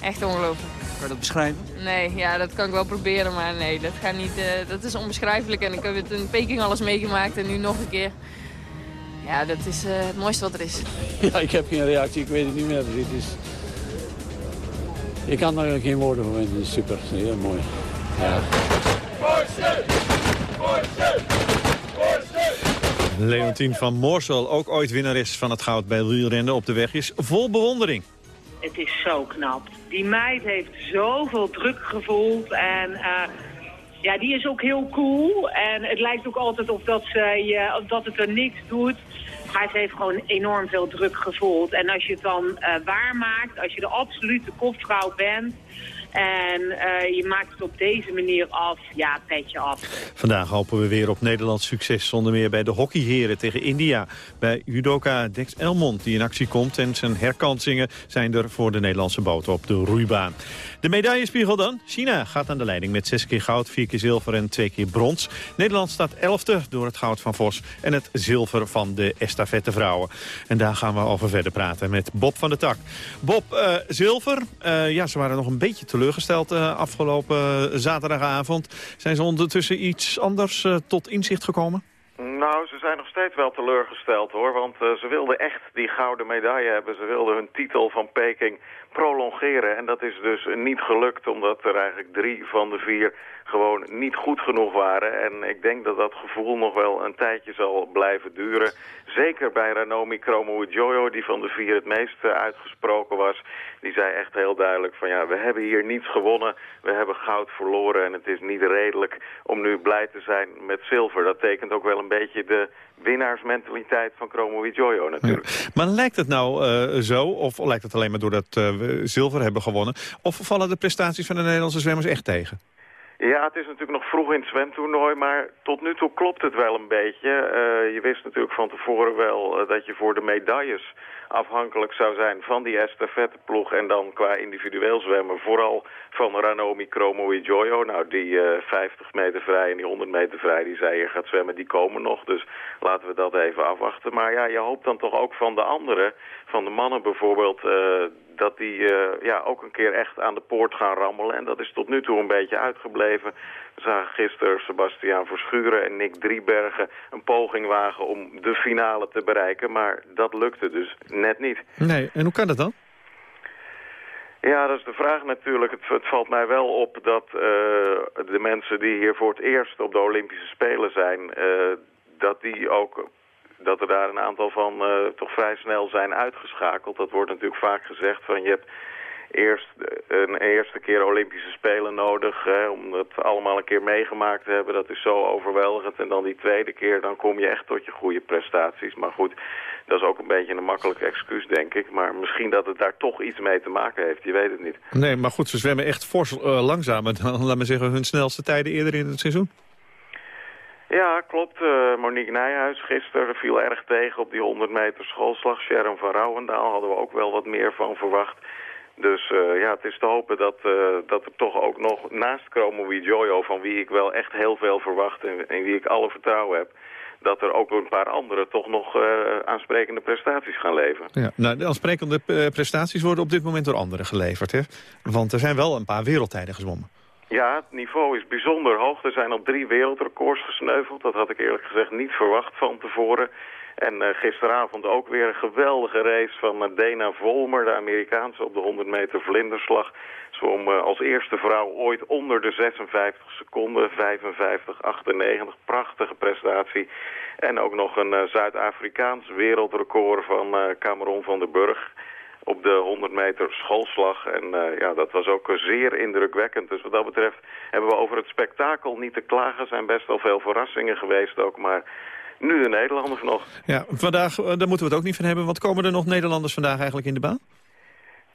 Speaker 26: Echt ongelooflijk.
Speaker 24: Kan je dat beschrijven?
Speaker 26: Nee, ja, dat kan ik wel proberen, maar nee, dat, gaat niet, eh, dat is onbeschrijfelijk. En ik heb het in Peking alles meegemaakt en nu nog een keer. Ja, dat is eh, het mooiste wat er is.
Speaker 24: Ja, ik heb geen reactie, ik weet het niet meer. Dit is... Ik kan er geen woorden voor vinden, super, heel mooi. Ja.
Speaker 4: Leontien van Moorsel, ook ooit winnares van het goud bij wielrennen op de weg, is vol bewondering.
Speaker 27: Het is zo knap. Die meid heeft zoveel druk gevoeld en eh, ja, die is ook heel cool. En het lijkt ook altijd of dat, ze, je, of dat het er niks doet. Maar ze heeft gewoon enorm veel druk gevoeld. En als je het dan eh, waarmaakt, als je de absolute kopvrouw bent... en eh, je maakt het op deze manier af, ja, petje af.
Speaker 4: Vandaag hopen we weer op Nederlands succes zonder meer bij de hockeyheren tegen India. Bij judoka Dex Elmond die in actie komt en zijn herkansingen zijn er voor de Nederlandse boot op de roeibaan. De medaillespiegel dan. China gaat aan de leiding met zes keer goud, vier keer zilver en twee keer brons. Nederland staat elfde door het goud van Vos en het zilver van de estafette vrouwen. En daar gaan we over verder praten met Bob van der Tak. Bob, eh, zilver. Eh, ja, ze waren nog een beetje teleurgesteld eh, afgelopen zaterdagavond. Zijn ze ondertussen iets anders tot inzicht gekomen?
Speaker 28: Nou, ze zijn nog steeds wel teleurgesteld hoor, want eh, ze wilden echt die gouden medaille hebben. Ze wilden hun titel van Peking prolongeren en dat is dus niet gelukt omdat er eigenlijk drie van de vier gewoon niet goed genoeg waren. En ik denk dat dat gevoel nog wel een tijdje zal blijven duren. Zeker bij Ranomi Kromowidjojo, die van de vier het meest eh, uitgesproken was. Die zei echt heel duidelijk van ja, we hebben hier niets gewonnen. We hebben goud verloren en het is niet redelijk om nu blij te zijn met zilver. Dat tekent ook wel een beetje de winnaarsmentaliteit van Chromo Jojo natuurlijk.
Speaker 4: Maar lijkt het nou eh, zo, of lijkt het alleen maar doordat uh, we zilver hebben gewonnen... of vallen de prestaties van de Nederlandse zwemmers echt tegen?
Speaker 28: Ja, het is natuurlijk nog vroeg in het zwemtoernooi, maar tot nu toe klopt het wel een beetje. Uh, je wist natuurlijk van tevoren wel dat je voor de medailles afhankelijk zou zijn van die estafetteploeg en dan qua individueel zwemmen vooral van Ranomi Kromo Jojo. Nou, die uh, 50 meter vrij en die 100 meter vrij die zij hier gaat zwemmen, die komen nog. Dus laten we dat even afwachten. Maar ja, je hoopt dan toch ook van de anderen, van de mannen bijvoorbeeld, dat die uh, ja, ook een keer echt aan de poort gaan rammelen. En dat is tot nu toe een beetje uitgebleven. We zagen gisteren Sebastiaan Verschuren en Nick Driebergen een poging wagen om de finale te bereiken. Maar dat lukte dus net niet.
Speaker 4: Nee, en hoe kan dat dan?
Speaker 28: Ja, dat is de vraag natuurlijk. Het, het valt mij wel op dat uh, de mensen die hier voor het eerst op de Olympische Spelen zijn... Uh, dat die ook dat er daar een aantal van uh, toch vrij snel zijn uitgeschakeld. Dat wordt natuurlijk vaak gezegd van je hebt eerst een eerste keer Olympische Spelen nodig hè, om het allemaal een keer meegemaakt te hebben. Dat is zo overweldigend. En dan die tweede keer, dan kom je echt tot je goede prestaties. Maar goed, dat is ook een beetje een makkelijk excuus, denk ik. Maar misschien dat het daar toch iets mee te maken heeft. Je weet het niet.
Speaker 4: Nee, maar goed, ze zwemmen echt fors uh, langzamer dan, laat me zeggen, hun snelste tijden eerder in het seizoen.
Speaker 28: Ja, klopt. Uh, Monique Nijhuis gisteren viel erg tegen op die 100 meter schoolslag. Sharon van Rouwendaal hadden we ook wel wat meer van verwacht. Dus uh, ja, het is te hopen dat, uh, dat er toch ook nog naast Chromo Jojo, van wie ik wel echt heel veel verwacht en in wie ik alle vertrouwen heb, dat er ook een paar anderen toch nog aansprekende prestaties gaan leveren.
Speaker 4: Ja, nou, de aansprekende prestaties worden op dit moment door anderen geleverd, hè? Want er zijn wel een paar wereldtijden gezwommen.
Speaker 28: Ja, het niveau is bijzonder hoog. Er zijn al drie wereldrecords gesneuveld. Dat had ik eerlijk gezegd niet verwacht van tevoren. En uh, gisteravond ook weer een geweldige race van Dana Volmer, de Amerikaanse, op de 100 meter vlinderslag. Zwom uh, als eerste vrouw ooit onder de 56 seconden, 55, 98. Prachtige prestatie. En ook nog een Zuid-Afrikaans wereldrecord van Cameron van der Burg op de 100 meter schoolslag. En uh, ja, dat was ook zeer indrukwekkend. Dus wat dat betreft hebben we over het spektakel niet te klagen. Er zijn best wel veel verrassingen geweest ook, maar nu de Nederlanders nog.
Speaker 4: Ja, vandaag, uh, daar moeten we het ook niet van hebben. Want komen er nog Nederlanders vandaag eigenlijk in de baan?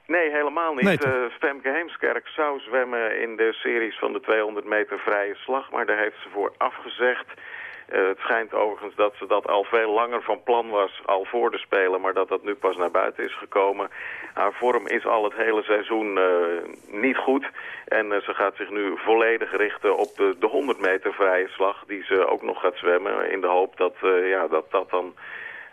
Speaker 28: Nee, helemaal niet. Nee, uh, Femke Heemskerk zou zwemmen in de series van de 200 meter vrije slag. Maar daar heeft ze voor afgezegd. Uh, het schijnt overigens dat ze dat al veel langer van plan was, al voor de Spelen, maar dat dat nu pas naar buiten is gekomen. Haar vorm is al het hele seizoen uh, niet goed en uh, ze gaat zich nu volledig richten op de, de 100 meter vrije slag, die ze ook nog gaat zwemmen, in de hoop dat ja, dat, dat dan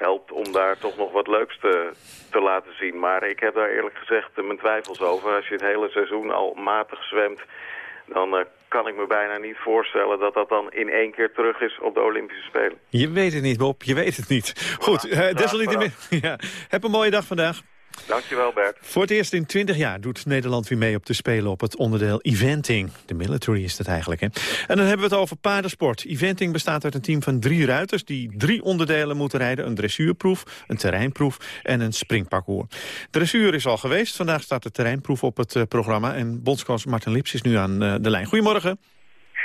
Speaker 28: helpt om daar toch nog wat leuks te, te laten zien. Maar ik heb daar eerlijk gezegd mijn twijfels over. Als je het hele seizoen al matig zwemt, dan uh, kan ik me bijna niet voorstellen dat dat dan in één keer terug is op de Olympische Spelen.
Speaker 4: Je weet het niet, Bob. Je weet het niet. Goed, uh, desalniettemin. Ja. Heb een mooie dag vandaag.
Speaker 28: Dankjewel Bert.
Speaker 4: Voor het eerst in 20 jaar doet Nederland weer mee op te spelen op het onderdeel eventing. De military is dat eigenlijk, hè? En dan hebben we het over paardensport. Eventing bestaat uit een team van drie ruiters die drie onderdelen moeten rijden. Een dressuurproef, een terreinproef en een springparcours. Dressuur is al geweest. Vandaag staat de terreinproef op het uh, programma. En bondscoach Martin Lips is nu aan uh, de lijn. Goedemorgen.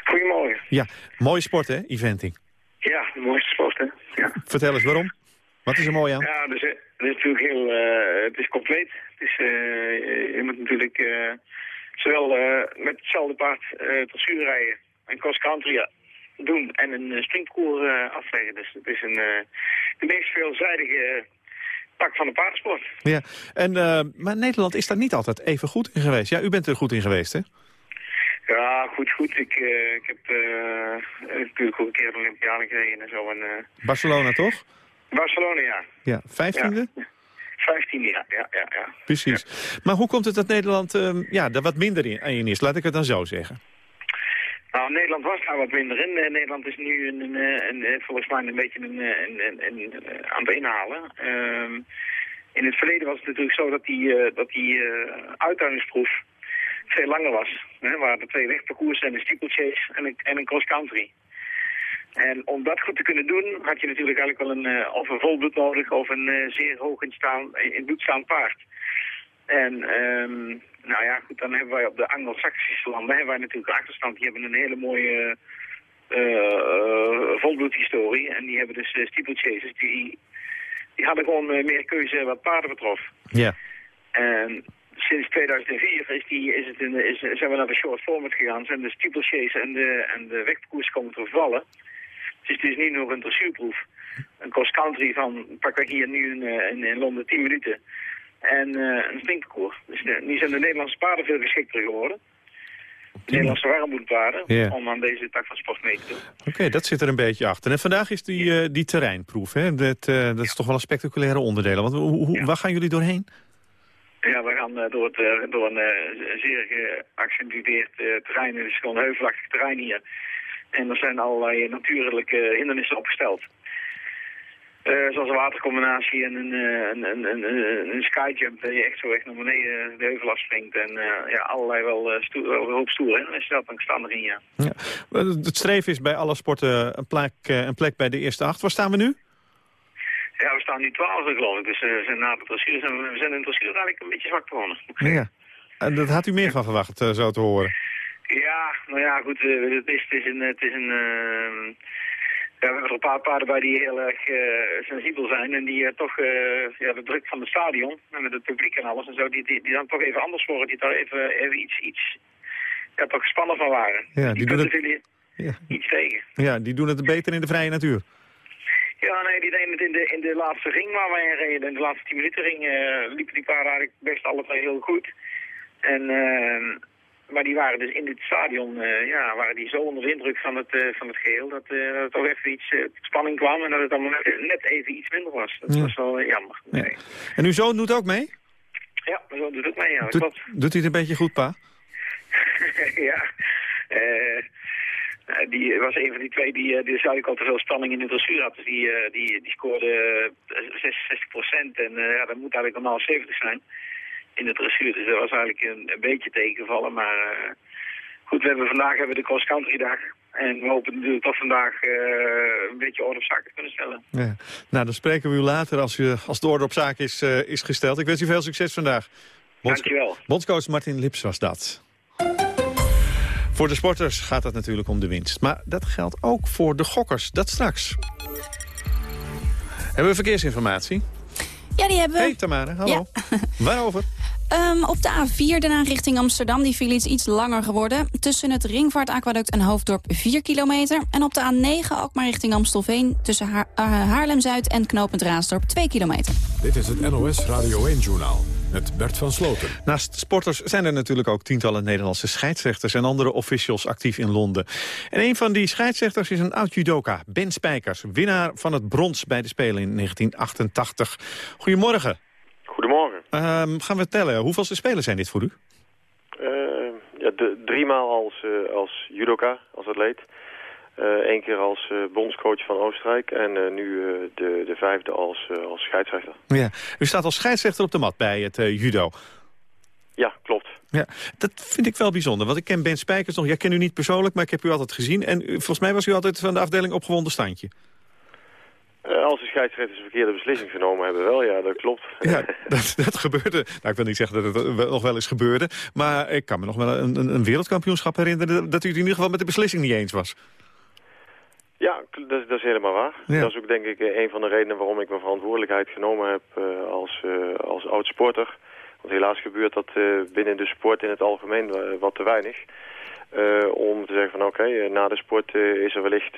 Speaker 29: Goedemorgen.
Speaker 4: Ja, mooie sport hè, eventing.
Speaker 29: Ja, de mooiste sport hè. Ja.
Speaker 4: Vertel eens waarom. Wat is er mooi aan?
Speaker 29: Ja, dus, het is natuurlijk heel, uh, het is compleet. Het is, uh, je moet natuurlijk uh, zowel met hetzelfde paard dressuur rijden en cross country doen en een springparcours afleggen. Dus het is een, de meest veelzijdige tak van de paardensport.
Speaker 4: Ja, en, maar Nederland is daar niet altijd even goed in geweest. Ja, u bent er goed in geweest, hè?
Speaker 29: Ja, goed, goed. Ik, ik heb natuurlijk ook een keer de Olympiade gereden en zo. En,
Speaker 4: Barcelona, toch?
Speaker 29: Barcelona, ja.
Speaker 4: Ja, vijftiende?
Speaker 29: Ja. Vijftiende, ja. ja, ja, ja.
Speaker 4: Precies. Ja. Maar hoe komt het dat Nederland um, ja, er wat minder in, in is? Laat ik het dan zo zeggen.
Speaker 29: Nou, Nederland was daar wat minder in. Uh, Nederland is nu een, een, een, volgens mij een beetje een, een, aan het inhalen. Um, in het verleden was het natuurlijk zo dat die, uh, dat die uh, veel langer was. Hè, waar de twee wegparcours en een steeplechase en een, en een cross-country. En om dat goed te kunnen doen, had je natuurlijk eigenlijk wel een, uh, of een volbloed nodig of een uh, zeer hoog in, staan, in bloed staand paard. En um, nou ja, goed, dan hebben wij op de Anglo-Saxische landen hebben wij natuurlijk achterstand. Die hebben een hele mooie uh, volbloedhistorie. En die hebben dus uh. Die, die hadden gewoon meer keuze wat paarden betrof.
Speaker 4: Ja.
Speaker 29: En sinds 2004 is, die, is het in, is, zijn we naar de short format gegaan. Zijn de steeplechase en de, en de wegkoers komen te vallen. Dus het is niet nog een dressuurproef. Een cross-country van, pak ik hier nu in, in, in Londen 10 minuten. En uh, een stinkparcours. Dus nu zijn de Nederlandse paarden veel geschikter geworden. De Nederlandse warmboedpaarden, om aan deze tak van sport mee te doen.
Speaker 4: Oké, dat zit er een beetje achter. En vandaag is die, eh, die terreinproef, hè? Dat, eh, dat is toch wel een spectaculaire onderdeel. Want hoe, hoe- waar gaan jullie doorheen?
Speaker 29: Ja, we gaan eh, door, het, eh, door een eh, zeer geaccentueerd eh, terrein. Het is gewoon een heuvelachtig terrein hier. En er zijn allerlei natuurlijke hindernissen opgesteld. Eh, zoals een watercombinatie en een, eh, een, een, een, een, skyjump, dat je echt zo echt naar beneden de heuvel afspringt. En eh, ja, allerlei wel, eh, stoer, wel hoop stoer hindernissen dat dan staan erin, ja.
Speaker 4: Ja. Eh, Het streven is bij alle sporten een plek, eh, een plek bij de eerste acht. Waar staan we nu?
Speaker 29: Ja, we staan nu twaalfde geloof ik, dus eh, zijn na de zijn we, we zijn in de dressuur eigenlijk een beetje zwak begonnen.
Speaker 4: Ja. En dat had u meer van verwacht, eh, zo te horen.
Speaker 29: Ja, nou ja, goed, eh, het is, het is een... Het is een ehm, ja, we hebben er een paar paarden bij die heel erg eh, sensibel zijn en die eh, toch eh, ja, de druk van het stadion en met het publiek en alles en zo, die, die, die dan toch even anders worden, die daar even, even iets, iets ja, toch gespannen van waren.
Speaker 4: Ja,
Speaker 29: die
Speaker 4: die doen het, Ja.
Speaker 29: iets tegen.
Speaker 4: ja, die doen het beter in de vrije natuur.
Speaker 29: Ja, nee, die deden het in de, in de laatste ring waar wij in reden. In de laatste 10 minuten ring liepen die paarden eigenlijk best alle twee heel goed. En, eh, maar die waren dus in dit stadion, eh, ja, waren die zo onder de indruk van het, eh, van het geheel, dat, eh, dat er toch even iets spanning kwam en dat het allemaal net, even iets minder was. Dat
Speaker 4: Ja.
Speaker 29: was wel jammer.
Speaker 4: Ja. En uw zoon doet ook mee?
Speaker 29: Ja, maar zo doet het mee, ja,
Speaker 4: Doet, hij het een beetje goed, pa?
Speaker 29: ja. Die was een van die twee die, die eigenlijk al te veel spanning in de dressuur had. Dus die, die, die scoorde eh, 66 procent en ja, dat moet eigenlijk normaal 70 zijn in de dressuur. Dus dat was eigenlijk een, een beetje tegenvallen. Maar eh, goed, we hebben vandaag hebben we de cross-country dag. En we hopen natuurlijk toch vandaag eh, een beetje orde op zaken kunnen stellen.
Speaker 4: Ja. Nou, dan spreken we u later als, u, als de orde op zaak is, eh, is gesteld. Ik wens u veel succes vandaag. Bonds-
Speaker 29: Dankjewel.
Speaker 4: Bondscoach Martin Lips was dat. Voor de sporters gaat het natuurlijk om de winst. Maar dat geldt ook voor de gokkers. Dat straks. Hebben we verkeersinformatie?
Speaker 3: Ja, die hebben we.
Speaker 4: Hey Tamara, hallo. Waarover?
Speaker 3: Ehm, op de A4 daarna richting Amsterdam, die viel iets, iets langer geworden. Tussen het Ringvaartaquaduct en Hoofddorp 4 kilometer. En op de A9 Alkmaar richting Amstelveen... tussen Haar- eh, Haarlem-Zuid en Knopend Raasdorp 2 kilometer.
Speaker 1: Dit is het NOS Radio 1-journaal met Bert van Sloten.
Speaker 4: Naast sporters zijn er natuurlijk ook tientallen Nederlandse scheidsrechters en andere officials actief in Londen. En een van die scheidsrechters is een oud judoka, Ben Spijkers, winnaar van het brons bij de Spelen in 1988. Goedemorgen. Ehm, gaan we tellen, hoeveelste Spelen zijn dit voor u?
Speaker 30: Eh, ja, de, driemaal als, eh, als judoka, als atleet. Eén keer als eh, bondscoach van Oostenrijk en eh, nu eh, de, de vijfde als, eh, als scheidsrechter.
Speaker 4: Ja. U staat als scheidsrechter op de mat bij het eh, judo.
Speaker 30: Ja, klopt.
Speaker 4: Ja, dat vind ik wel bijzonder, want ik ken Ben Spijkers nog. Ja, ik ken u niet persoonlijk, maar ik heb u altijd gezien. En volgens mij was u altijd van de afdeling opgewonden standje.
Speaker 30: Eh, als de scheidsrechters een verkeerde beslissing genomen hebben, wel, ja, dat klopt.
Speaker 4: Ja, dat, dat gebeurde. Nou, ik wil niet zeggen dat het nog wel eens gebeurde. Maar ik kan me nog wel een, een, wereldkampioenschap herinneren... dat u het in ieder geval met de beslissing niet eens was.
Speaker 30: Ja, dat, is- dat is helemaal waar.
Speaker 4: Ja.
Speaker 30: Dat is ook denk ik eh, een van de redenen waarom ik mijn verantwoordelijkheid genomen heb eh, als, eh, als oud sporter. Want helaas gebeurt dat binnen de sport in het algemeen wat te weinig. Om te zeggen van oké, na de sport is er wellicht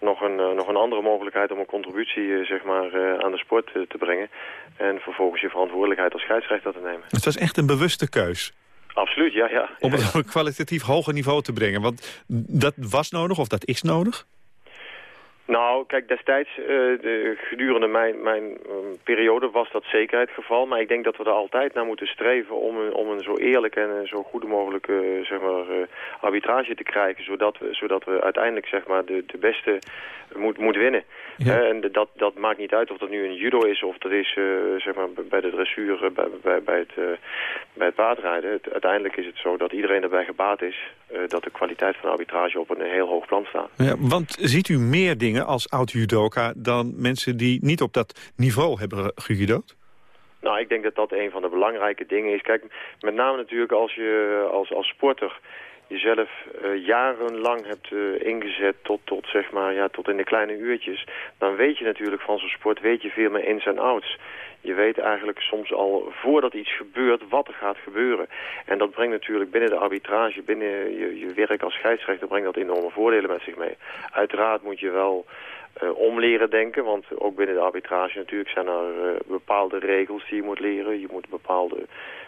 Speaker 30: nog, een, eh, nog een andere mogelijkheid om een contributie eh, zeg maar, eh, aan de sport te brengen. En vervolgens je verantwoordelijkheid als scheidsrechter te nemen.
Speaker 4: Het was echt een bewuste keus.
Speaker 30: Absoluut, ja, ja.
Speaker 4: Om het op een kwalitatief hoger niveau te brengen. Want dat was nodig, of dat is nodig.
Speaker 30: Nou, kijk, destijds, eh, de, gedurende mijn, mijn eh, periode was dat zeker het geval. Maar ik denk dat we er altijd naar moeten streven om een, om een zo eerlijke en een zo goede mogelijke eh, zeg maar, eh, arbitrage te krijgen. Zodat we, zodat we uiteindelijk zeg maar, de, de beste moet, moet winnen. Eh, en dat, dat maakt niet uit of dat nu een judo is of dat is eh, zeg maar, bij de dressuur, eh, bij, bij, bij, het, bij het paardrijden. Het- uiteindelijk is het zo dat iedereen erbij gebaat is dat de kwaliteit van de arbitrage op een heel hoog plan staat.
Speaker 4: Ja, want ziet u meer dingen als oud-judoka... dan mensen die niet op dat niveau hebben gejudood?
Speaker 30: Nou, ik denk dat dat een van de belangrijke dingen is. Kijk, met name natuurlijk als je als, als sporter jezelf uh, jarenlang hebt uh, ingezet tot, tot, zeg maar, ja, tot in de kleine uurtjes... dan weet je natuurlijk van zo'n sport weet je veel meer ins en outs. Je weet eigenlijk soms al voordat iets gebeurt wat er gaat gebeuren. En dat brengt natuurlijk binnen de arbitrage, binnen je, je werk als scheidsrechter... brengt dat enorme voordelen met zich mee. Uiteraard moet je wel uh, om leren denken. Want ook binnen de arbitrage natuurlijk zijn er uh, bepaalde regels die je moet leren. Je moet bepaalde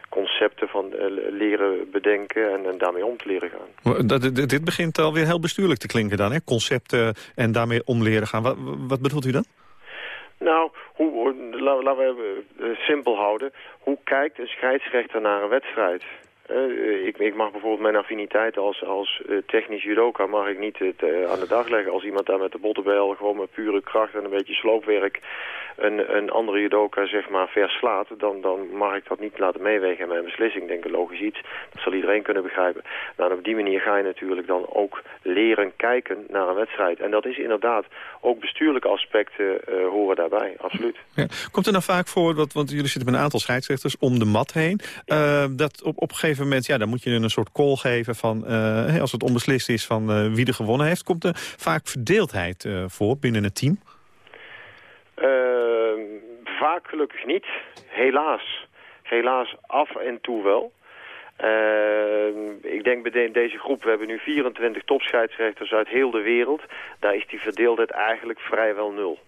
Speaker 30: concepten van uh, leren bedenken en, en, daarmee om te leren gaan.
Speaker 4: Dat, dit, dit begint alweer heel bestuurlijk te klinken dan, hè? Concepten en daarmee om leren gaan. Wat, wat bedoelt u dan?
Speaker 30: Nou, hoe, laten we simpel houden. Hoe kijkt een scheidsrechter naar een wedstrijd? Uh, ik, ik, mag bijvoorbeeld mijn affiniteit als, als uh, technisch judoka mag ik niet uh, aan de dag leggen. Als iemand daar met de bottenbel gewoon met pure kracht en een beetje sloopwerk een, een andere judoka zeg maar verslaat, dan, dan mag ik dat niet laten meewegen in mijn beslissing. Ik denk een logisch iets, dat zal iedereen kunnen begrijpen. Nou, en op die manier ga je natuurlijk dan ook leren kijken naar een wedstrijd. En dat is inderdaad, ook bestuurlijke aspecten horen daarbij, absoluut.
Speaker 4: Ja. Komt er nou vaak voor, dat, want jullie zitten met een aantal scheidsrechters om de mat heen, dat op, op een gegeven moment, ja, dan moet je een soort call geven van, uh, als het onbeslist is van uh, wie er gewonnen heeft. Komt er vaak verdeeldheid uh, voor binnen het team?
Speaker 30: Vaak gelukkig niet. Helaas. Helaas af en toe wel. Ik denk bij deze groep, we hebben nu 24 topscheidsrechters uit heel de wereld. Daar is die verdeeldheid eigenlijk vrijwel nul.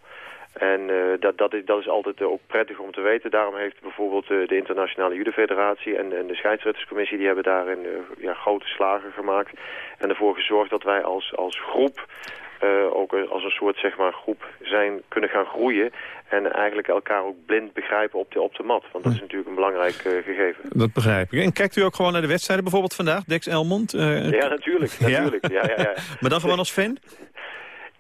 Speaker 30: En uh, dat, dat, is, dat is altijd uh, ook prettig om te weten. Daarom heeft bijvoorbeeld uh, de Internationale Judo-federatie en, en, de scheidsrechterscommissie... die hebben daarin ja, grote slagen gemaakt. En ervoor gezorgd dat wij als, als groep ook als een soort zeg maar, groep zijn kunnen gaan groeien. En eigenlijk elkaar ook blind begrijpen op de, op de mat. Want dat is natuurlijk een belangrijk gegeven.
Speaker 4: Dat begrijp ik. En kijkt u ook gewoon naar de wedstrijden bijvoorbeeld vandaag? Dex Elmond?
Speaker 30: ja, natuurlijk. natuurlijk. Ja? Ja, ja,
Speaker 4: maar dan gewoon als fan?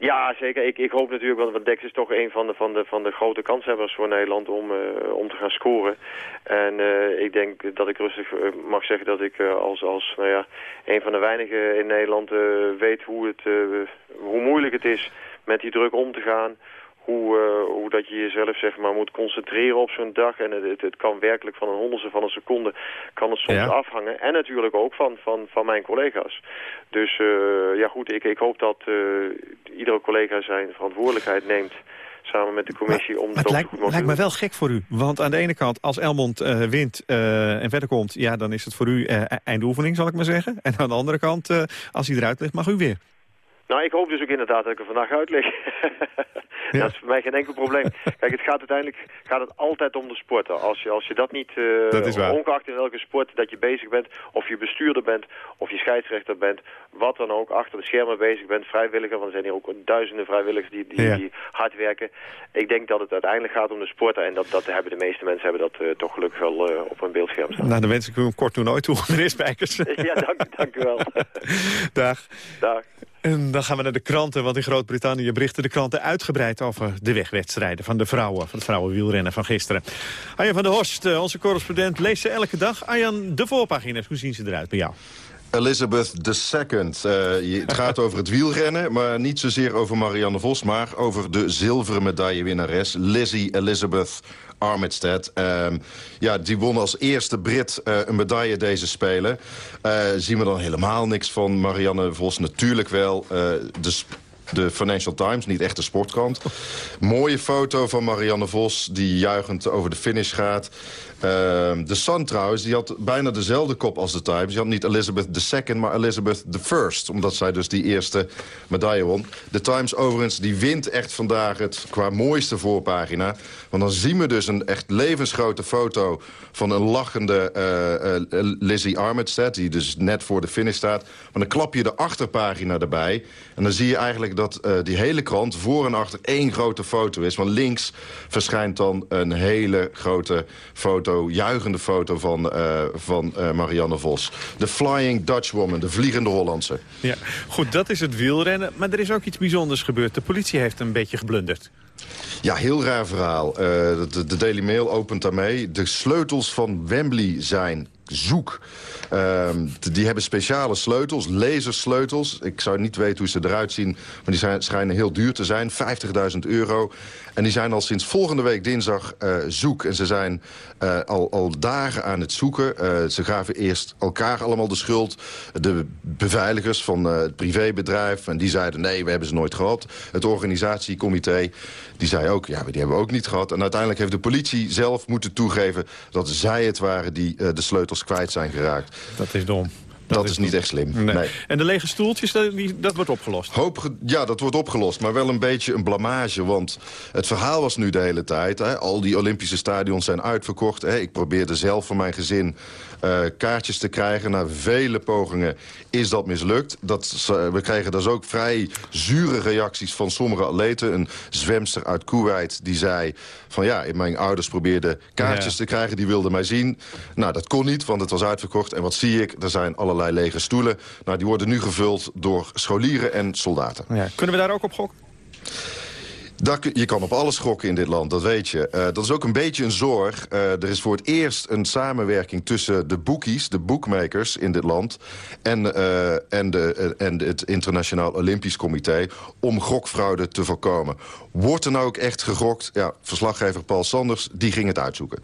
Speaker 30: Ja, zeker. Ik, ik hoop natuurlijk, want Dex is toch een van de, van de, van de grote kanshebbers voor Nederland om, uh, om te gaan scoren. En uh, ik denk dat ik rustig uh, mag zeggen dat ik als, als nou ja, een van de weinigen in Nederland weet hoe, het, hoe moeilijk het is met die druk om te gaan hoe, uh, hoe dat je jezelf zeg maar, moet concentreren op zo'n dag. En het, het, kan werkelijk van een honderdste van een seconde kan het soms ja. afhangen. En natuurlijk ook van, van, van mijn collega's. Dus uh, ja goed, ik, ik hoop dat uh, iedere collega zijn verantwoordelijkheid neemt samen met de commissie
Speaker 4: maar,
Speaker 30: om
Speaker 4: het lijkt, lijkt me wel gek voor u. Want aan de ene kant, als Elmond uh, wint uh, en verder komt... ja, dan is het voor u uh, zal ik maar zeggen. En aan de andere kant, als hij eruit ligt, mag u weer.
Speaker 30: Nou, ik hoop dus ook inderdaad dat ik er vandaag uitleg. Ja. Dat is voor mij geen enkel probleem. Kijk, het gaat uiteindelijk gaat het altijd om de sporten. Als je, als je dat niet, uh,
Speaker 4: dat is waar.
Speaker 30: ongeacht in welke sport dat je bezig bent, of je bestuurder bent, of je scheidsrechter bent, wat dan ook, achter de schermen bezig bent, vrijwilliger, want er zijn hier ook duizenden vrijwilligers die, die,
Speaker 4: ja.
Speaker 30: die hard werken. Ik denk dat het uiteindelijk gaat om de sporten en dat, dat hebben de meeste mensen hebben dat uh, toch gelukkig wel uh, op hun beeldscherm staan.
Speaker 4: Nou, dan wens ik u een kort toernooi toe, meneer Spijkers.
Speaker 30: ja, dank, dank u wel.
Speaker 4: Dag.
Speaker 30: Dag.
Speaker 4: En dan gaan we naar de kranten, want in Groot-Brittannië berichten de kranten uitgebreid over de wegwedstrijden van de vrouwen, van het vrouwenwielrennen van gisteren. Arjan van der Horst, onze correspondent, leest ze elke dag. Arjan, de voorpagina's, hoe zien ze eruit bij jou?
Speaker 31: Elizabeth II. Uh, het gaat over het wielrennen, maar niet zozeer over Marianne Vos... maar over de zilveren medaillewinnares Lizzie Elizabeth Armitstead. Uh, ja, die won als eerste Brit uh, een medaille deze Spelen. Uh, zien we dan helemaal niks van Marianne Vos? Natuurlijk wel. Uh, de de Financial Times, niet echt de sportkrant. Mooie foto van Marianne Vos, die juichend over de finish gaat. Uh, de Sun trouwens, die had bijna dezelfde kop als de Times. Die had niet Elizabeth II, maar Elizabeth I. Omdat zij dus die eerste medaille won. De Times overigens, die wint echt vandaag het qua mooiste voorpagina. Want dan zien we dus een echt levensgrote foto... van een lachende uh, uh, Lizzie Armitstead... die dus net voor de finish staat. Maar dan klap je de achterpagina erbij. En dan zie je eigenlijk dat uh, die hele krant voor en achter één grote foto is. Want links verschijnt dan een hele grote foto, juichende foto van, uh, van uh, Marianne Vos. De Flying Dutchwoman, de vliegende Hollandse.
Speaker 4: Ja, goed, dat is het wielrennen. Maar er is ook iets bijzonders gebeurd. De politie heeft een beetje geblunderd.
Speaker 31: Ja, heel raar verhaal. Uh, de, de Daily Mail opent daarmee. De sleutels van Wembley zijn zoek. Ehm, die hebben speciale sleutels, lasersleutels. Ik zou niet weten hoe ze eruit zien, maar die zijn, schijnen heel duur te zijn. 50.000 euro. En die zijn al sinds volgende week dinsdag uh, zoek. En ze zijn uh, al, al dagen aan het zoeken. Uh, ze gaven eerst elkaar allemaal de schuld. De beveiligers van het privébedrijf. En die zeiden nee, we hebben ze nooit gehad. Het organisatiecomité, die zei ook, ja, die hebben we ook niet gehad. En uiteindelijk heeft de politie zelf moeten toegeven... dat zij het waren die de sleutels kwijt zijn geraakt.
Speaker 4: Dat is dom.
Speaker 31: Dat, is, niet echt slim. Nee.
Speaker 4: En de lege stoeltjes, dat, die, dat wordt opgelost?
Speaker 31: Hoop, ja, dat wordt opgelost. Maar wel een beetje een blamage. Want het verhaal was nu de hele tijd... Hè, al die Olympische stadions zijn uitverkocht. Hè, ik probeerde zelf voor mijn gezin uh, kaartjes te krijgen. Na vele pogingen is dat mislukt. Dat, we kregen dus ook vrij zure reacties van sommige atleten. Een zwemster uit Kuwait die zei... van ja, mijn ouders probeerden kaartjes te krijgen. Die wilden mij zien. Nou, dat kon niet, want het was uitverkocht. En wat zie ik? Er zijn allerlei lege stoelen. Nou, die worden nu gevuld door scholieren en soldaten.
Speaker 4: Ja. Kunnen we daar ook op gokken?
Speaker 31: Je kan op alles gokken in dit land, dat weet je. Uh, dat is ook een beetje een zorg. Uh, er is voor het eerst een samenwerking tussen de bookies, de bookmakers in dit land... en, uh, en, de, en het Internationaal Olympisch Comité om gokfraude te voorkomen. Wordt er nou ook echt gegokt? Ja, verslaggever Paul Sanders, die ging het uitzoeken.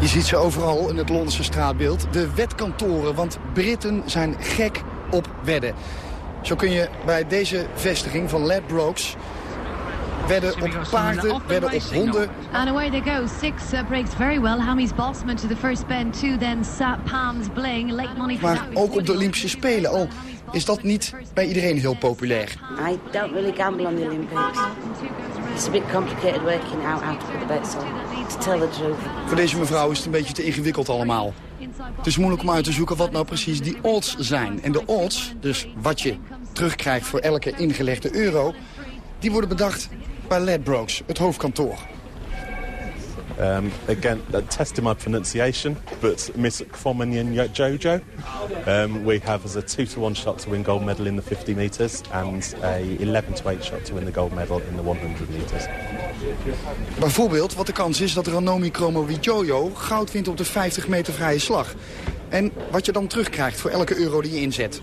Speaker 32: Je ziet ze overal in het Londense straatbeeld. De wetkantoren, want Britten zijn gek op wedden. Zo kun je bij deze vestiging van Ladbrokes wedden op paarden, wedden op honden.
Speaker 33: And away they go. Six uh, breaks very well. Hamis Bosman to the first bend. Two then Palms Bling. Late money
Speaker 32: Maar ook op de Olympische Spelen. Al is dat niet bij iedereen heel populair.
Speaker 34: I don't really gamble on the Olympics. It's a bit complicated working out how to put the bets on. To tell the truth.
Speaker 32: Voor deze mevrouw is het een beetje te ingewikkeld allemaal. Het is moeilijk om uit te zoeken wat nou precies die odds zijn. En de odds, dus wat je terugkrijgt voor elke ingelegde euro... die worden bedacht bij Ladbrokes, het hoofdkantoor.
Speaker 35: Um, again, uh, testing my pronunciation, but Miss Kwomanyan Jojo. Um, we have as a 2 to 1 shot to win gold medal in the 50 metres and a 11 to 8 shot to win the gold medal in the 100 metres.
Speaker 32: Bijvoorbeeld wat de kans is dat Ranomi Kromowidjojo goud wint op de 50 meter vrije slag. En wat je dan terugkrijgt voor elke euro die je inzet.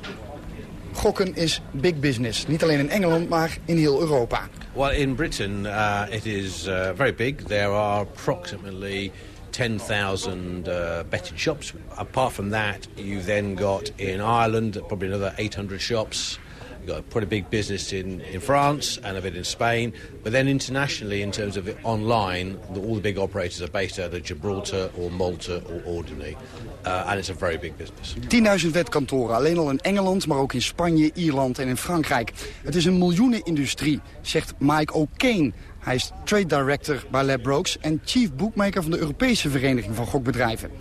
Speaker 32: Gokken is big business. Niet alleen in Engeland, maar in heel Europa.
Speaker 36: Well, in Britain uh, it is uh, very big. There are approximately 10,000 uh, betting shops. Apart from that, you've then got in Ireland probably another 800 shops. You've got quite a big business in, in France and a bit in Spain. But then internationally, in terms of online, the, all the big operators are based out of Gibraltar or Malta or Ordinary. Uh, and it's a very big business.
Speaker 32: 10.000 wetkantoren, alleen al in Engeland, maar ook in Spanje, Ierland en in Frankrijk. Het is een miljoenenindustrie, zegt Mike O'Kane. Hij is trade director bij Ladbrokes en chief bookmaker van de Europese Vereniging van Gokbedrijven.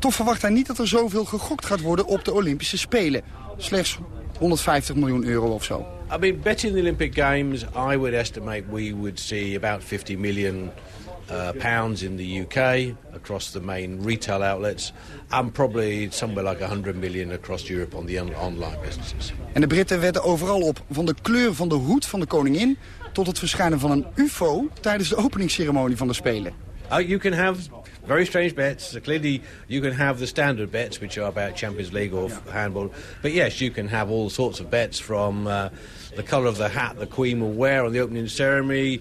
Speaker 32: Toch verwacht hij niet dat er zoveel gegokt gaat worden op de Olympische Spelen. Slechts 150 miljoen euro of zo.
Speaker 36: I mean, betting the Olympic Games, I would estimate we would see about 50 million uh, pounds in the UK across the main retail outlets, and probably somewhere like 100 million across Europe on the on online businesses.
Speaker 32: En de Britten wetten overal op, van de kleur van de hoed van de koningin tot het verschijnen van een UFO tijdens de openingsceremonie van de Spelen.
Speaker 36: Uh, you can have very strange bets. So clearly, you can have the standard bets, which are about Champions League or handball. But yes, you can have all sorts of bets from uh, the colour of the hat the Queen will wear on the opening ceremony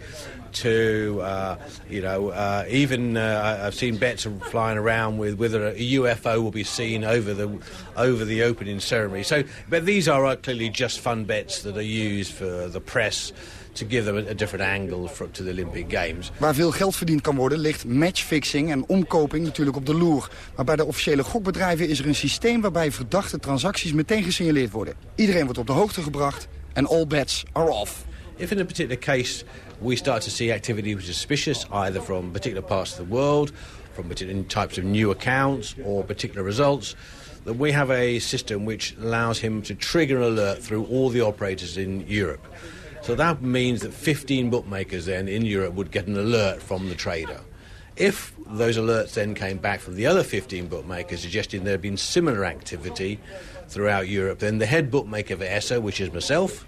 Speaker 36: to, uh, you know, uh, even uh, I've seen bets flying around with whether a UFO will be seen over the over the opening ceremony. So, but these are uh, clearly just fun bets that are used for the press to give them a, different angle for, to the Olympic Games.
Speaker 32: Waar veel geld verdiend kan worden ligt matchfixing en omkoping natuurlijk op de loer. Maar bij de officiële gokbedrijven is er een systeem waarbij verdachte transacties meteen gesignaleerd worden. Iedereen wordt op de hoogte gebracht en all bets are off.
Speaker 36: If in a particular case we start to see activity which is suspicious, either from particular parts of the world, from particular types of new accounts or particular results, then we have a system which allows him to trigger an alert through all the operators in Europe. So that means that 15 bookmakers then in Europe would get an alert from the trader. If those alerts then came back from the other 15 bookmakers suggesting there had been similar activity throughout Europe, then the head bookmaker for ESSA, which is myself,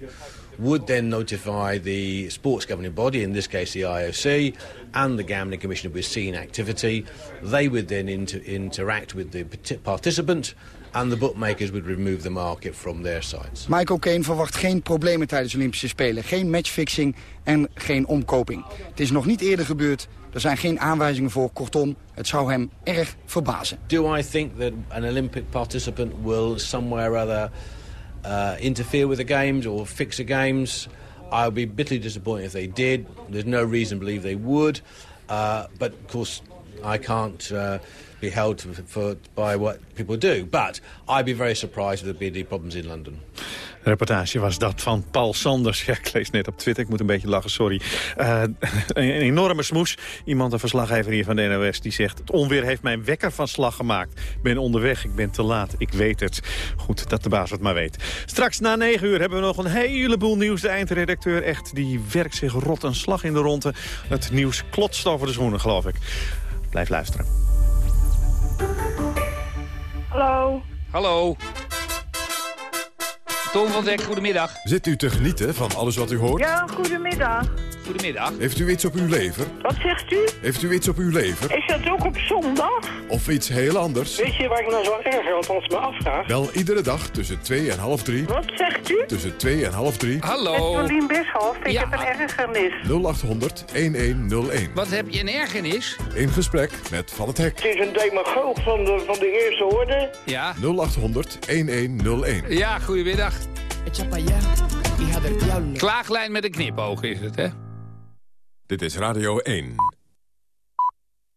Speaker 36: would then notify the sports governing body, in this case the IOC, and the Gambling Commission with seen activity. They would then inter interact with the participant and the bookmakers would remove the market from their sites.
Speaker 32: Michael Kane verwacht geen problemen tijdens de Olympische Spelen. Geen matchfixing en geen omkoping. Het is nog niet eerder gebeurd. Er zijn geen aanwijzingen voor. Kortom, het zou hem erg verbazen.
Speaker 36: Do I think that an Olympic participant will somewhere or other uh, interfere with the games or fix the games? I'll be bitterly disappointed if they did. There's no reason to believe they would. Uh, but of course, I can't uh, be held for, by what people do. But I'd be very surprised if there be any problems in London.
Speaker 4: reportage was dat van Paul Sanders. Ja, ik lees net op Twitter, ik moet een beetje lachen, sorry. Uh, een, enorme smoes. Iemand, een verslaggever hier van de NOS, die zegt... het onweer heeft mijn wekker van slag gemaakt. Ik ben onderweg, ik ben te laat, ik weet het. Goed, dat de baas het maar weet. Straks na negen uur hebben we nog een heleboel nieuws. De eindredacteur echt, die werkt zich rot een slag in de ronde. Het nieuws klotst over de schoenen, geloof ik. Blijf luisteren.
Speaker 37: Hallo.
Speaker 38: Hallo. Tom van Dek, goedemiddag.
Speaker 1: Zit u te genieten van alles wat u hoort?
Speaker 37: Ja, goedemiddag.
Speaker 38: Goedemiddag.
Speaker 1: Heeft u iets op uw lever?
Speaker 37: Wat zegt u?
Speaker 1: Heeft u iets op uw lever?
Speaker 37: Is dat ook op zondag?
Speaker 1: Of iets heel anders?
Speaker 37: Weet je waar ik nou zo erger althans me afvraag?
Speaker 1: Wel iedere dag tussen 2 en half 3.
Speaker 37: Wat zegt u?
Speaker 1: Tussen 2 en half 3.
Speaker 38: Hallo.
Speaker 37: Met Jolien Bischoff, ik heb een ergernis.
Speaker 1: 0800 1101.
Speaker 38: Wat heb je een ergernis?
Speaker 1: In gesprek met Van het Hek.
Speaker 37: Het is een demagoog van de, van de eerste orde.
Speaker 38: Ja.
Speaker 1: 0800 1101.
Speaker 38: Ja, goedemiddag. Klaaglijn met een knipoog is het, hè?
Speaker 1: Dit is Radio 1.